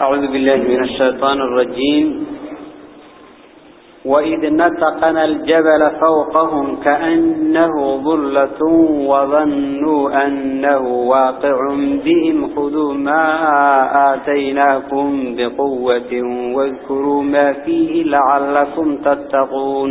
أعوذ بالله من الشيطان الرجيم. وإذ نتقنا الجبل فوقهم كأنه ظلة وظنوا أنه واقع بهم. خذوا ما آتيناكم بقوة واذكروا ما فيه لعلكم تتقون.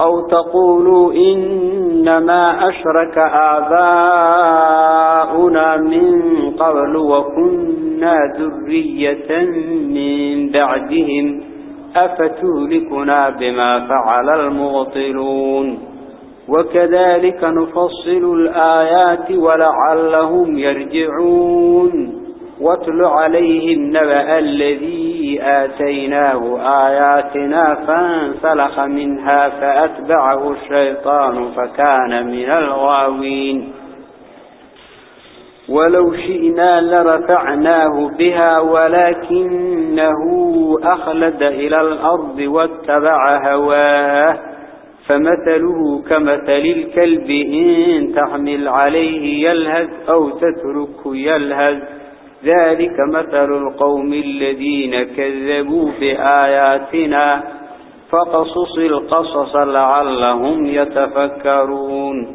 أو تقولوا إنما أشرك آباؤنا من قبل وكنا ذرية من بعدهم أفتهلكنا بما فعل المغطلون وكذلك نفصل الآيات ولعلهم يرجعون واتل عليهم نبأ الذي آتيناه آياتنا فانسلخ منها فأتبعه الشيطان فكان من الغاوين. ولو شئنا لرفعناه بها ولكنه أخلد إلى الأرض واتبع هواه. فمثله كمثل الكلب إن تحمل عليه يلهز أو تترك يلهز ذلك مثل القوم الذين كذبوا بآياتنا فقصص القصص لعلهم يتفكرون.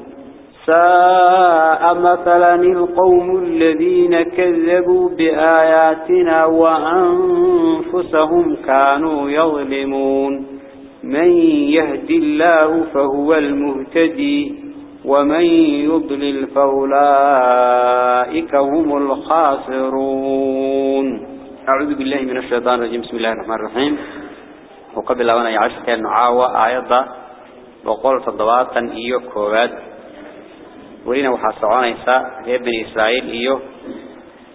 ساء مثلا القوم الذين كذبوا بآياتنا وأنفسهم كانوا يظلمون. من يهدي الله فهو المهتدي. ومن يضلل فأولئك هم الخاسرون. أعوذ بالله من الشيطان الرجيم. بسم الله الرحمن الرحيم. وقبل أن يعشق النعاوة آيات وقول فضواتا إيو كوبات ولينا وحاسعون إيساء ابن إسرائيل إيو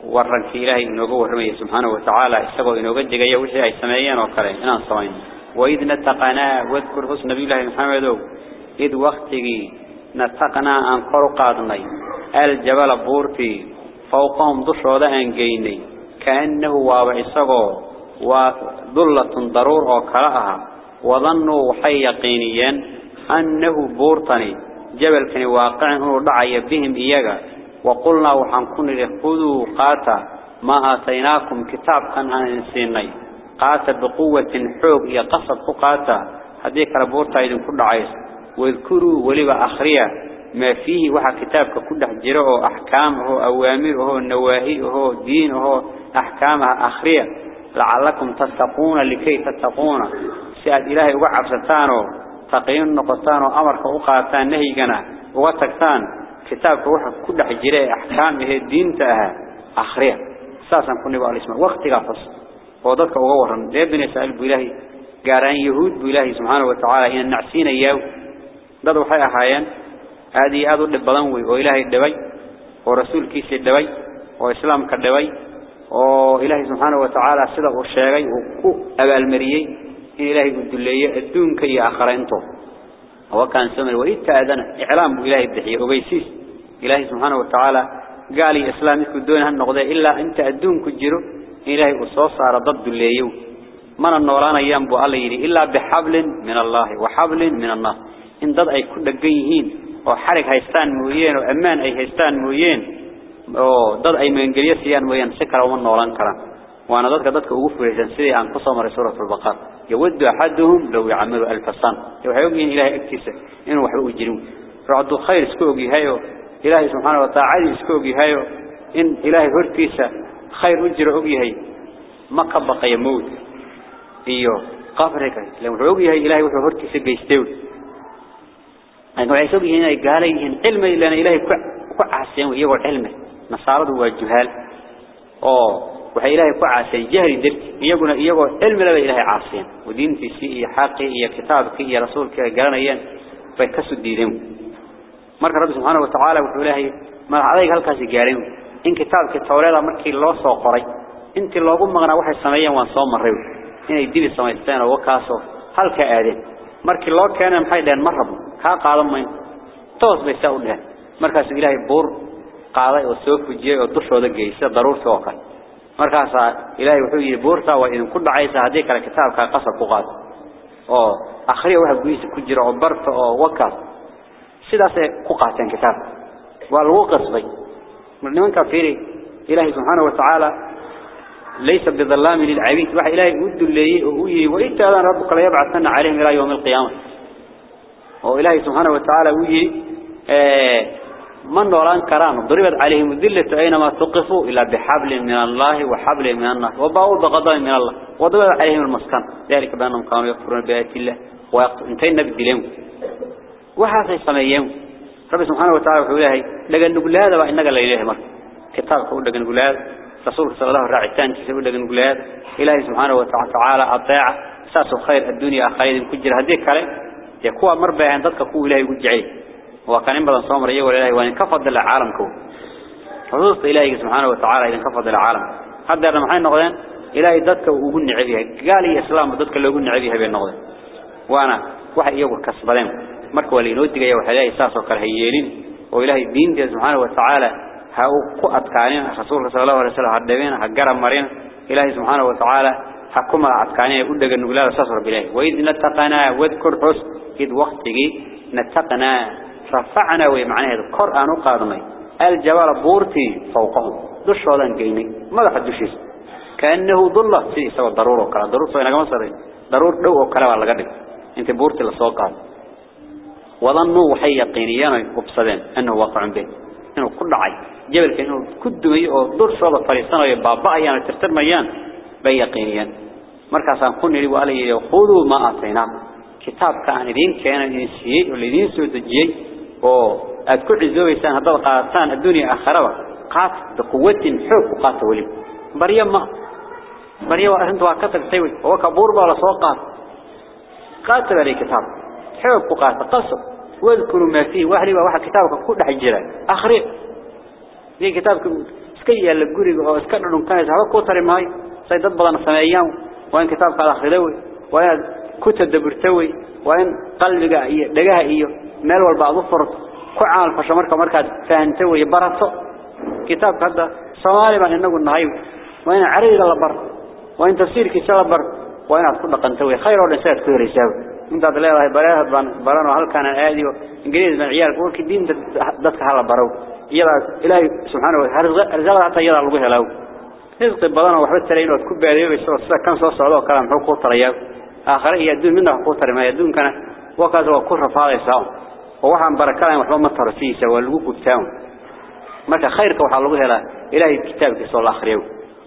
ورنك إلهي إنه ورمي سبحانه وتعالى. إستغل إنه قد جاء وحي أي سمعيان وكرين إنا صوين. وإذ نتقنا واذكر حسن نبي الله محمد إذ وقتي نتقنا أن قرقادني الجبل بورتي. فوقهم ضشودا أنجيني كأنه وابع إساقو وظلة ضرور وكراها وظنوا حي يقينيا أنه بورتني. جبل كان واقع هو دعي بهم إياغا. وقلنا وحنكون لخذوا قاتا. ما آتيناكم كتاب كان هنسيني قاتا بقوة حوق يقصد قاتا. هذيك ربورتا إذن كل عيس. واذكروا ولبا أخريا ما فيه وحا كتابك كل حجره أحكامه أوامره نواهيه دينه أحكامها أخريا. لعلكم تتقون لكي تتقون. سياد إلهي وعب ستانو تقيين نقطان وأمرك وقاتان نهيقنا وغتكتان كتابك وحا كل حجره أحكامه الدين تأها أخريا. ساسا كوني بقى الاسم. وقتك فصل وضدك أغورا لابن يسأل بإلهي. قاران يهود بإلهي سبحانه وتعالى. إن نعسين إياه. Dad waxay ahaayeen aad iyo aad u dhib badan way oo ilaahay dhibay oo rasuulkiisa dhibay oo islaamka dhibay oo ilaahay subhanahu wa ta'ala sida uu sheegay uu ku abaalmariyay in ilaahay uu duleeyo adduunka iyo aakhiraynto oo kan samay way taadana i'laam bu ilaahay bixiyo ogeysiis ilaahay subhanahu wa ta'ala gaali islaamku doonahan noqday illa inta adduunku jiro ilaahay uu soo saaro dad duleeyo mana noolaanayaan bu alla yiri illa bihablin min إن ضد أي كل جيهين أو حرك هيستان مويين أو أمان أي هيستان مويين أو ضد أي من جريسيان مويين سكر ومن نوران كرا وأنا ضد كضد كوقف بجنسية عن قصة مرسورة في البقر يود أحدهم لو يعمل ألف صن يحيون إلى إكتساء إن وحي وجرم رعد خير سكوجي هايو إله سبحانه وتعالى سكوجي هايو إن إله هرتيسة خير وجرعوجي هاي ما قبقي يموت إيوه قفرك لو رعوجي هاي إله وحي هرتيسة بيستوي أنه يسوق هنا قالين علم إلا أن إلهي كعاسين ويقول علم نصارى وجهال. أو وحي إلهي كعاسين جهل درت يقول علم لا إلهي عاسين ودين في شيء حقي يا كتابك يا رسولك قالين فيكسوا الدين مرك رب سبحانه وتعالى وحوله ما عليك هالكاسي قالين إن كتابك التوراة مركي الله سوقري أنت الله قم مغنى واحد سميا وانصوم مريو. إن يدين السمايستان وكاسو هالك آدين مركي الله كان محيدان مربو. ها قادم مين؟ توس بيساو ده مركز إلهي بور قاضي وسوف وجيه ودشوا دقي سيد ضرور توقع مركز إلهي وحوي بورتا وإن كل عيسى هذيك الكتاب كان قصر ققاد أو أخري واحد قويس كجرا عبرت أو وكا. سيداس ققاتين كتاب. والوقص بي من من كفيري إلهي سبحانه وتعالى ليس بظلام للعبيد. واحد إلهي ود اللي هو وإنت أذن ربك لا يبعثن عليهم إلى يوم القيامة. وإلهي سبحانه وتعالى وي من نوران كرام. ضربت عليهم الذلة أينما تقفوا إلا بحبل من الله وحبل من الناس وباول بغضاء من الله وضربت عليهم المسكن. ذلك بأنهم كانوا يكفرون بآيات الله. وانتين نبي لهم وحاسي سميهم رب سبحانه وتعالى وحوله لقد نقول هذا وإنك لا إله مر كتاب قول لقد نقول هذا. رسول صلى الله عليه وسلم كتاب لقد نقول هذا. إلهي سبحانه يكون مربع عند ذلك هو إلهي وجعله وكان إمبدا صامر يقول إلهي وإن كفض العالم كون حضورة إلهي سبحانه وتعالى إذا كفض العالم حتى أنا محاين نغذان إلهي ذلك هو قلن عذيها قال إيه السلام ذلك اللي قلن عذيها بين نغذان وأنا واحد يقول كسب لهم مركوا لي نودك يا وحدي إساس وكرهيين وإلهي الدين دي سبحانه وتعالى هاو قوة كانين رسول صلى الله عليه وسلم هدبين هجرم مرين. إلهي سبحانه وتعالى حكم الأتقانية قد قد نقول الله سصر بإلهي وإذن التقانية واذكر حسن. إذ وقتي نتقنا رفعنا ومعنى هذا القرآن قادمي. الجوار بورتي فوقهم. دش هذا الجيني ماذا حدش يس كأنه ظل في سوى ضرورة كلا ضرورة سوينا كم صارين ضرورة لو كلا ولا قدر أنت بورتي للسوق قال وظنوا وحي قينيان وبصدان أنه واقع به. إنه كل عي جبل كأنه كد مي أو دش هذا فريسان يبابا يان ترتر ميان. بيقينيان. مركزان خنري وعليه خذوا ما أعطيناه. كتاب كان دين كان إنسيي والذين سودجي أو أذكر عزوه سان هذا القاطان الدنيا آخرة. قات بقوة حب قات ولي. مريم مريم أنت وكتب سوي وكبور ولا سوقات قاتل لي كتاب. حب قات قصر. واذكروا ما فيه وحري واحد كتابك كل حجرة آخر في كتابك سكيا للجوري أو سكرنا كان هذا كوتر ماي سيدات بدن سمايان وين كتابك على وين كتب دبرتوي وين قلبك إيه دجاه إيه مال والبعض فرط كعال فشمرك مركز فهنتوي برته كتاب هذا صوالي ما إنه النهاية وين عريض الله بر وين تفسير كسال بر وين أتكون قنتوي خير ولا سيد كثير يساوي انت هذا لا براه بران وهل كان آدي إنجليز من عيال. كل كدين دتك هلا برو. يلا إلهي سبحانه وتعالى. رزق حتى يلا لقيه له رزق بدنا وحبت ترين وتكب عليه بس كان صوص صعود كلام حقوق آخر يدون منه حقوق ترى ما يدون كان وكذا وكره فاضي ساو. ووحن بركان وحنا ما ترسيسه والوقوف تاون متى خيرك لقيه له إلهي كتابك صلى الله عليه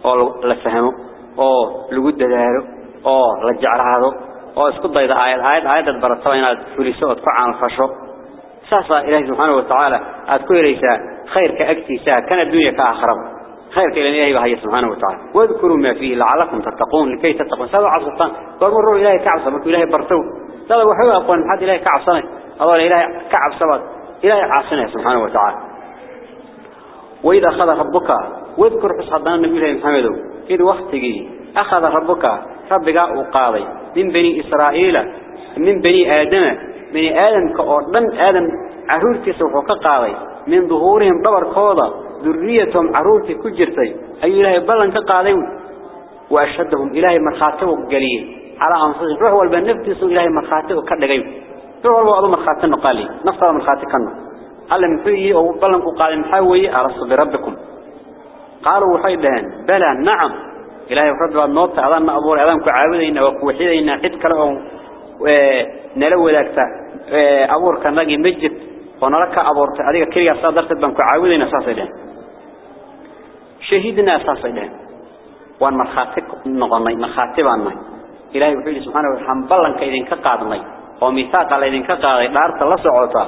أو لا فهمه أو لقود داره أو رجع هذا oo isku dayda aayad aayad aayad barato inaad fuliso oo ku caan fasho saasa ilaahay subhanahu wa ta'ala aad ku yeeraysaa khayrka agtiisa خير كي لن يهيبها سبحانه وتعالى. واذكروا ما فيه لعلكم تتقون لكي تتقون. سبع عصطان فمروا إلهي كعب سبك وإلهي برتو. سبق وحيوة أقوان حد إلهي كعب سبك أولا إلهي كعب سبك إلهي عصنا سبحانه وتعالى. وإذا أخذ ربك واذكر حصدنا النبي إلهي في الوقت وقتكي أخذ ربك ربك أقاضي. من بني إسرائيل من بني آدم. من آدم كأردن آدم عهورتي سوف من ظهورهم دبر كوضا ذريتهم عرورتي كجرتي أي إلهي بلن كقاضي وأشهدهم إلهي مرخاته قليل. على أنفسهم. روح والبنفتس إلهي مرخاته كدقيم روح والبعض مرخاته قالي نفتر مرخاته كنا. قال محيه أو بلن قال محاوي أرسل بربكم. قالوا وحيدهن. بلى نعم. إلهي رب النوت. أذان أبور أذان كعابدين وكوحيدين. حد كلهم. ونلو ذاك أبور كان نجي مجد. ونرك أبور هذه كريه صادرت بن كعابدين أساسا شهيدنا أساسا وان مرخاتك نغني مرخاتب عني إلهي وحيد سبحانه وتعالى بلن كيدين كقادني وميثاق ليدين كقادني دارت الله سعوتا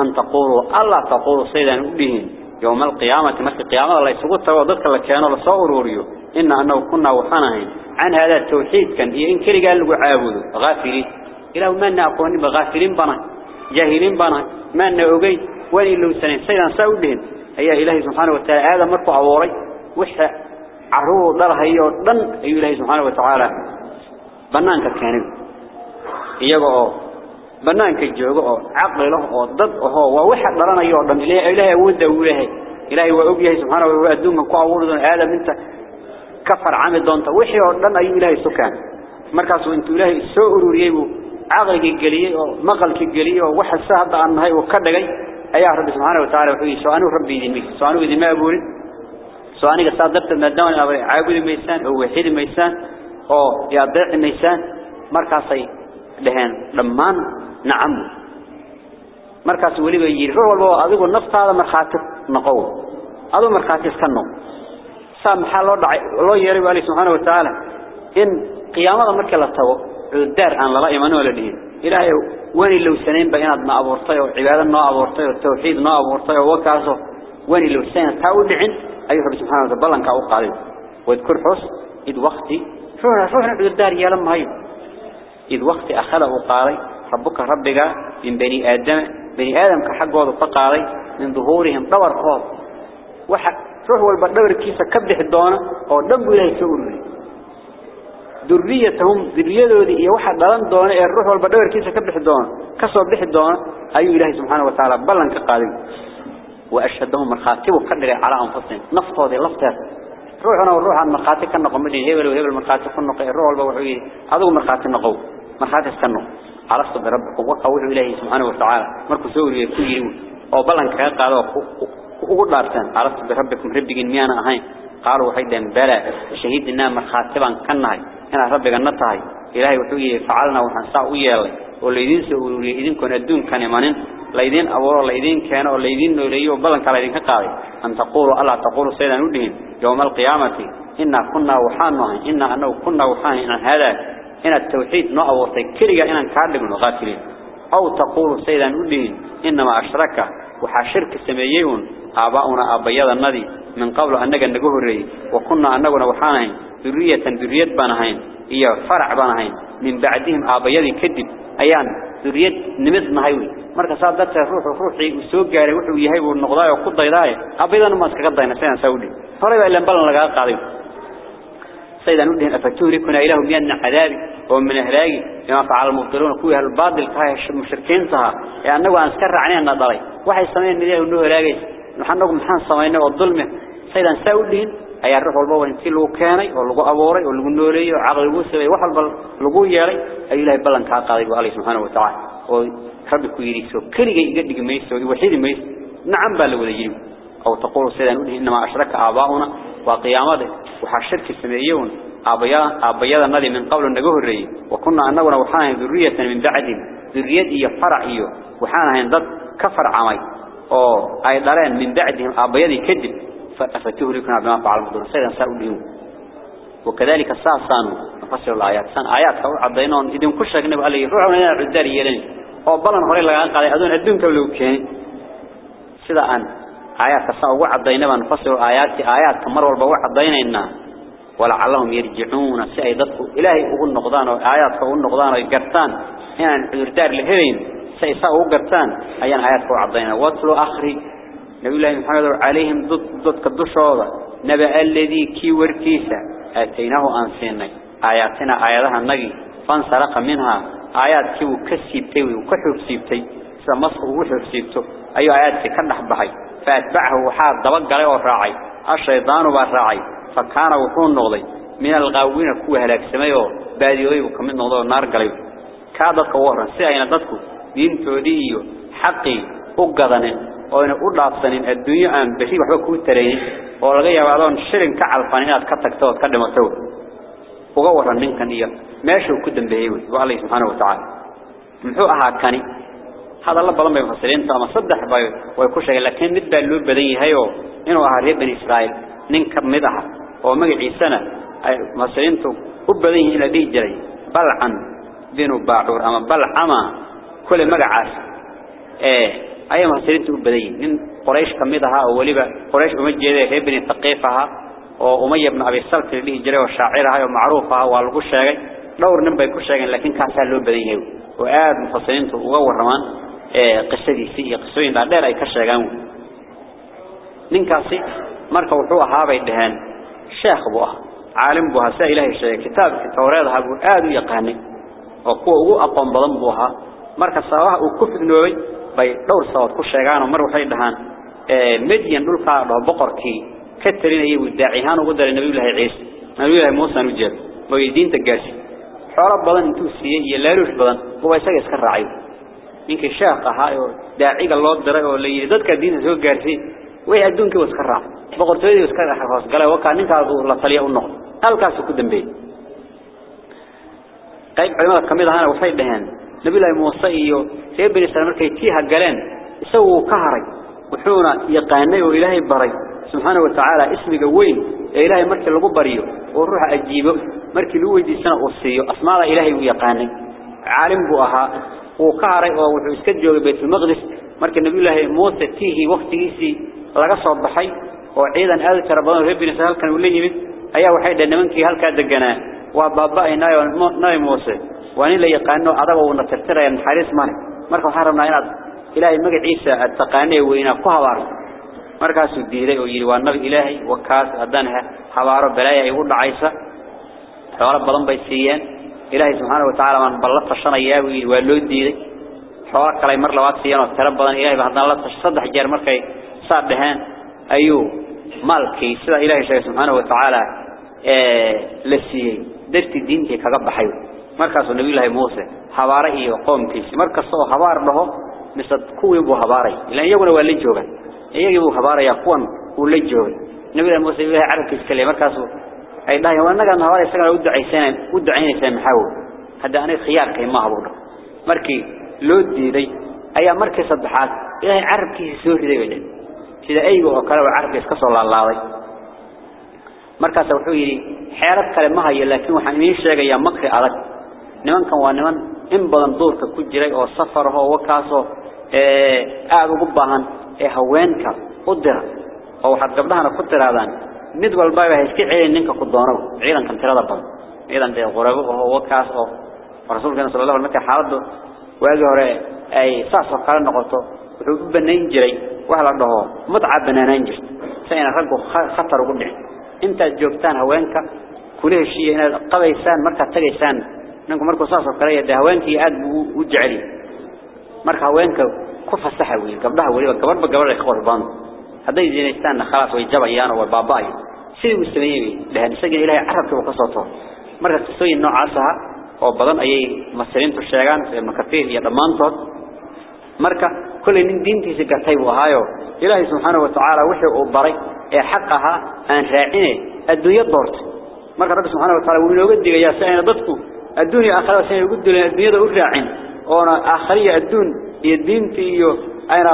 أن تقولوا الله تقولوا سيدا بهم يوم القيامة مثل القيامة الله يسقط وضدك لك كانوا لصور وريو. إن أنه كنا وحناهين عن هذا التوحيد كان إن كري قال له عابدوا غافلين. إله ما نأقوني بغافلين بنا. جاهلين بنا. ما نأقين ولي اللي سنين. سيدا سعودين هي إلهي سبحانه وتعالى هذا مرفع عوري وحا عروه دلها يوردن أي إلهي سبحانه وتعالى بنانك كانوا إيقوا banaanka joogo oo caqli leh oo dad ahoo waa waxa dhalanayo oo dhan ilaahay awoodda uu leeyahay ilaahay waa og yahay subxaanahu wa ta'ala adduunka ku abuuri doona aadam inta ka farcami doonta wixii oo dhan ayuu ilaahay sukaan markaas uu intuu ilaahay soo ururiyay buu caqliga geliyay oo maqalka geliyay oo waxa sa hadda aan nahay oo ka dhigay ayaa rabbi subxaanahu wa ta'ala wuxuu yiri soo anu rabbi idin soo anu idin ma abuurin soo aniga saadabta maadaama ay caabudi meysaan oo wixii meysaan oo yaa deeqi meysaan markaasay dhaheen dhammaan nacam markaas waliba yiri ruux walba adigu naftaada marxaati noqow adu marxaati iska noqo saa maxaa loo dhacay loo وين اللي حسين تاود عن أيها رب سبحانه وتعالى كأو قالوا وذكر حس إذ وقتي. فهنا فهنا في الدار يا لما هاي إذ وقتي أخله قال ربك ربك من بني آدم. بني آدم كحق وضو فقالي من ظهورهم دور خاض وحق. فهو البدور كيف كبده الدانة أو دم إلى سؤلني دريتهم دريتهم إيا واحد دلان دانة الروح والبدور كيف كبده الدانة كسر بده أيو إلهي سبحانه وتعالى بلن كقالي وأشهدهم الخاتب وقدر على أنفسهم. نفط هذه لفتها روحنا والروح عن مرخاتي كنا قمدين هبل وهبل مرخاتي كنا الروح والبوحوي هذا مرخاتي النقو مرخاتي استنوا عرفت بربكم وقوله إلهي سبحانه وتعالى. مركو سوري كيرو أو بلن ugu dhaartaan aragta rabbikum rabbigiin miyana ahayn qaal waxay dheen bala shahiidina marxaatiban kanahay ina rabbigana tahay ilaahay wuxuu yiri facalna waxaan saa u yeelay وليدين سووا وليدين كنا دون كان يمانين ليدين أورا ليدين كان وليدين نريه وبلن كليدين كقاري أن تقولوا الله تقولوا سيدا نودين يوم القيامة إن كنا وحانه إن أنه كنا وحانه إن هذا إن التوحيد نوع وتكريع إن كارلم الغاتلين أو تقولوا سيدا نودين إنما أشرك وحشرك سميون أباؤنا أبيض النذي من قبل أن نجد نجوري وكنا أننا وحانه ذرية ذرية بناهين هي فرع بناهين من بعدهم أبيض كذب ayaan duriyad nimid nahay marka saa dadka ruuxu ruuxii uu soo gaaray wuxuu yahay uu noqday oo ku dayday aabayadan ma iska dayna saydan saudi hore baa ilaan balan laga qaaday سيدا نودهن أفتهلكنا إله من عذابي ومن إهلاقي لما فعل المبطلون كوها الباطل كاها المشركين صها يعني أنه أنسكر عنينا نضري واحد سمين نديه أنه إهلاقي نحن محان سمينه والظلمة سيدا ساودهن أي الروح والبابا انتي لو كاني ولغو أبوري ولغو نوري وعقل الوسوي وحل لغو يالي أي الله بلن كاقاضي وعليه سبحانه وتعالى وربي كويري سو كلي يقدق ميسو وحيد ميس نعم بالو يجيب أو تقول سيدا نودهن إنما أشرك آباؤنا وقيامته وحشرك السمائيون أبيا أبيا النبي من قبل النجوه الرئي وكنا أننا وحنا ذرية من بعدهم ذرية فرعية وحنا هندد كفر عمي أو أي دارين من بعدهم أبيا كذب فأفتوه فرق فتهلكنا بما فعل مدرسة سيدا سأوليهم وكذلك الساعة صانوا نفسر الآيات. صان آيات حول عبدينون إذن كل شيء نبقى لي روح من العدار يلين. وبلا نحرير لك أنقى لي أدون أدون كبلوكين سيدا أن آيات الساعة وعدينا نفسر الآيات آيات كمر والبوع عدينا إنا ولعلهم يرجعون. سيدته إلهي أقول نقضان آيات أقول نقضان. قرطان يعني العدار لهذين سيساء أقول قرطان أيان آيات حول عدينا واتلو أخري. نبي الله محمد عليهم ضد ضد كدش هذا نبأ الذي كي وركيسة. أتيناه أنسيني آياتنا آياتها النجي فانسرق منها. آيات كيو كسيبتي وكحبسيبتي سمصه وحبسيبته أي آيات كان حبها فأتبعه وحاد دبق عليه وراعي الشيطان وراعي فكان وحون نولي من الغاوين كوه لك سميه باديوه وكمن نولي النار قليل كادت كوهران سيئين دادكو دين توديه حقي. أقضانه وإن أولادسنين الدنيا أن بشي وحبا كو ترين ولغا يبعضون شرين كعالفانيات كتكتوت كدمتوت وغورا منك نية ماشي وكدن بهيوي. وعليه سبحانه وتعالى. محو أها كاني. هذا الله بلان بيفسرين تما صدح باي ويكوشا لكن مد بان لو بدن يهيو انو أها ريب بني إسرائيل. نين كميد أها oo magaciisana ay masriintu u badan yihiin la dhigi jiray balcan dinu baacur ama balcama kule magacaas ee ay masriintu u badan yihiin nin quraysh kamid aha oo waliba quraysh uma jeeday reer bani taqif aha oo umayy ibn abi salk la dhigi jiray oo shaacir aha oo macruuf aha waa lagu sheegay dhowr nin bay ku sheegeen laakiin kaasa loo badan yahay oo aad mufasiriintu uga waramaan qisadiisii iyo qisooyin dheer ay ka sheegaan ninkaasi marka wuxuu ahaa bay dhaheen sheekh buu ah caalim buu ahaa saa ilaahay sheegay kitaabka tawreed ahaa buu aad u yaqaanay oo kuwa ugu bay dhowr sabab ku sheegaan mar waxay dhahaan ee Madian dhulka dhoo boqorkii ka talinayay uu daacihan ugu daray nabi ilaahay ciise nabi ilaahay muusa u jeed oo diinta gaarsi xoolo badan intuu siiyay iyo laaluush badan oo isaga iska raacay ninkii sheekh ahaa oo daaciga loo diray oo la yiri dadka diinta soo gaarsi way adduunka uu iska raac boqortooyada iska hoos galay waxa ninkaas uu la taliya u noqdo halkaas ku dambeeyay qayb culimada kamid ahana waxay dhaheen نبي الله موسى إيو سيد بن سلمان كي تيها قلن يسووا كهري. وحونا يقانيه إلهي بري. سبحانه وتعالى اسم قوين. إلهي مركي اللي قبريه وروح أجيبه. مركي لوي دي سنة قصيه أسماء إلهي ويقاني. عالم بوها. وكهري. ويسكجوا ببيت المغدس مركي نبي الله موسى تيه وقت يسي. لقصوا الضحي وعيدا هذا ربنا سيد بن سلمان كان وليه إيه وحيدا نمنكي هل كادقنا وابابا إيه ناي موسى وأني لا يقانو أذا وأنا ترترى يعني الحارس ماي مركو حرمنا ينض إلهي مجد عيسى التقانية وينا كهوار مركو سديري ويروان نبي إلهي وكاس أدنها حوار بلايا يقول عيسى. حوار بلن بيسيان إلهي سبحانه وتعالى من بلط فشنا ياوي ولود ديري. حوار كلام مر لوات سيان وترب بلن إلهي بحضن الله تصدح جير مركو صادهان أيو مالكي سيد إلهي سبحانه وتعالى آه، لسيين. درت الدين كي كغب حيو. markaasuu nabi laahi muuse habaare iyo qoomkiisii markastoo habaar dhaho mise kuwii buu habaaray ilaan iyaguna waa la jooga. Iyagii buu habaarayaa kuwan uu la joogay. Nabi laahi muuse ilahay carabkiisa ka markaasuu ay dhahayeen waa annagaan isagana u ducaysaneen u ducaynaysaan maxaa wey hadda anay khiyaarkay maaha buu dhaho. Markii loo diiday ayaa markii saddexaad ilaahay carabkiisa soo riday bay dheh sida ayga oo kale oo carabkiisa ka soo laalaaday markaasa wuxuu yidhi xeelad kale ma hayo laakiin waxaan idiin sheegayaa makri adag nimankan waa niman in badan duurka ku jiray oo safar ah oo wakaasoo ee aad ugu baahan ee haweenka u dira oo waxaad gabdhahana ku tiraadaan mid walba ay iska ceelin ninka ku doono ciidankan tirada badan. Ciidan de qorabo oo wakaas oo rasuulka sallallahu alayhi wasallam xaaladu waagi hore ay saas oo kale noqoto wuxuu u banayn jiray wax la dhaho mudca banaanan jirto sayna raggu khatar ugu dhicin. Intaad joogtaan haweenka kula heshiiya inaad qabaysaan markaad tagaysaan ننكو مركو صاصة قرية دهوانكي أدب وجعلي. مركو هوانك كفة سحوي قبضها وليبا قبر بقبر الإخوة البانو هذا يزين يستانا خلاص ويجب أيانا والباباي. سيد المسلمين لها نسجل إلهي عرب كبه قصوته. مركو تسوي النوع عصها وبضان أي مسلمين تشيغان في المكفيه يضمانتو مركو كل من دينتي سيكتايبو هايو. إلهي سبحانه وتعالى وحي أبري إيه حقها أن رائعيني أدو يضرت مركو رب سبحانه وتعالى ومن وقت ديك يا سعين ضدكو. الدنيا آخر سنة يقول دولنا الدنيا دا أكراعين وأنا آخرية الدون يدين فيه أين؟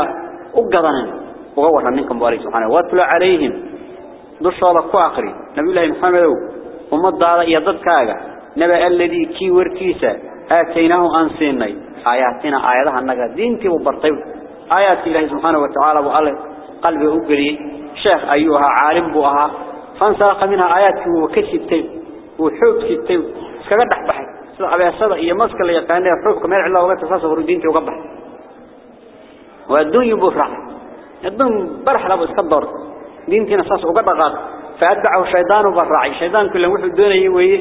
أقضانا. وغورنا منكم بأليه سبحانه. واتلع عليهم. درس الله كو آخرين نبي الله محمد ومضى على إيضاد كاغا. نبأ الذي كي وركيسا آتيناه أنسينا آياتنا آياتها النقا دين تي وبرطيب آيات الله سبحانه وتعالى وقال قلبه أقري. شيخ أيها عالم بوها. فانسلق منها آياته وكشي التيب وحوب كي التيب كما دحب sida abeesada iyo maska la yaqaanay xoogka meel cilaa uga tasaasoo hor diintii uga baxay waa adduunyo buu raacay adduun barax laba iska door diintiina saas uga dhaqaaq faadbacahu shaydaanu barraacay shaydaanku lan wuxuu doonayay weeye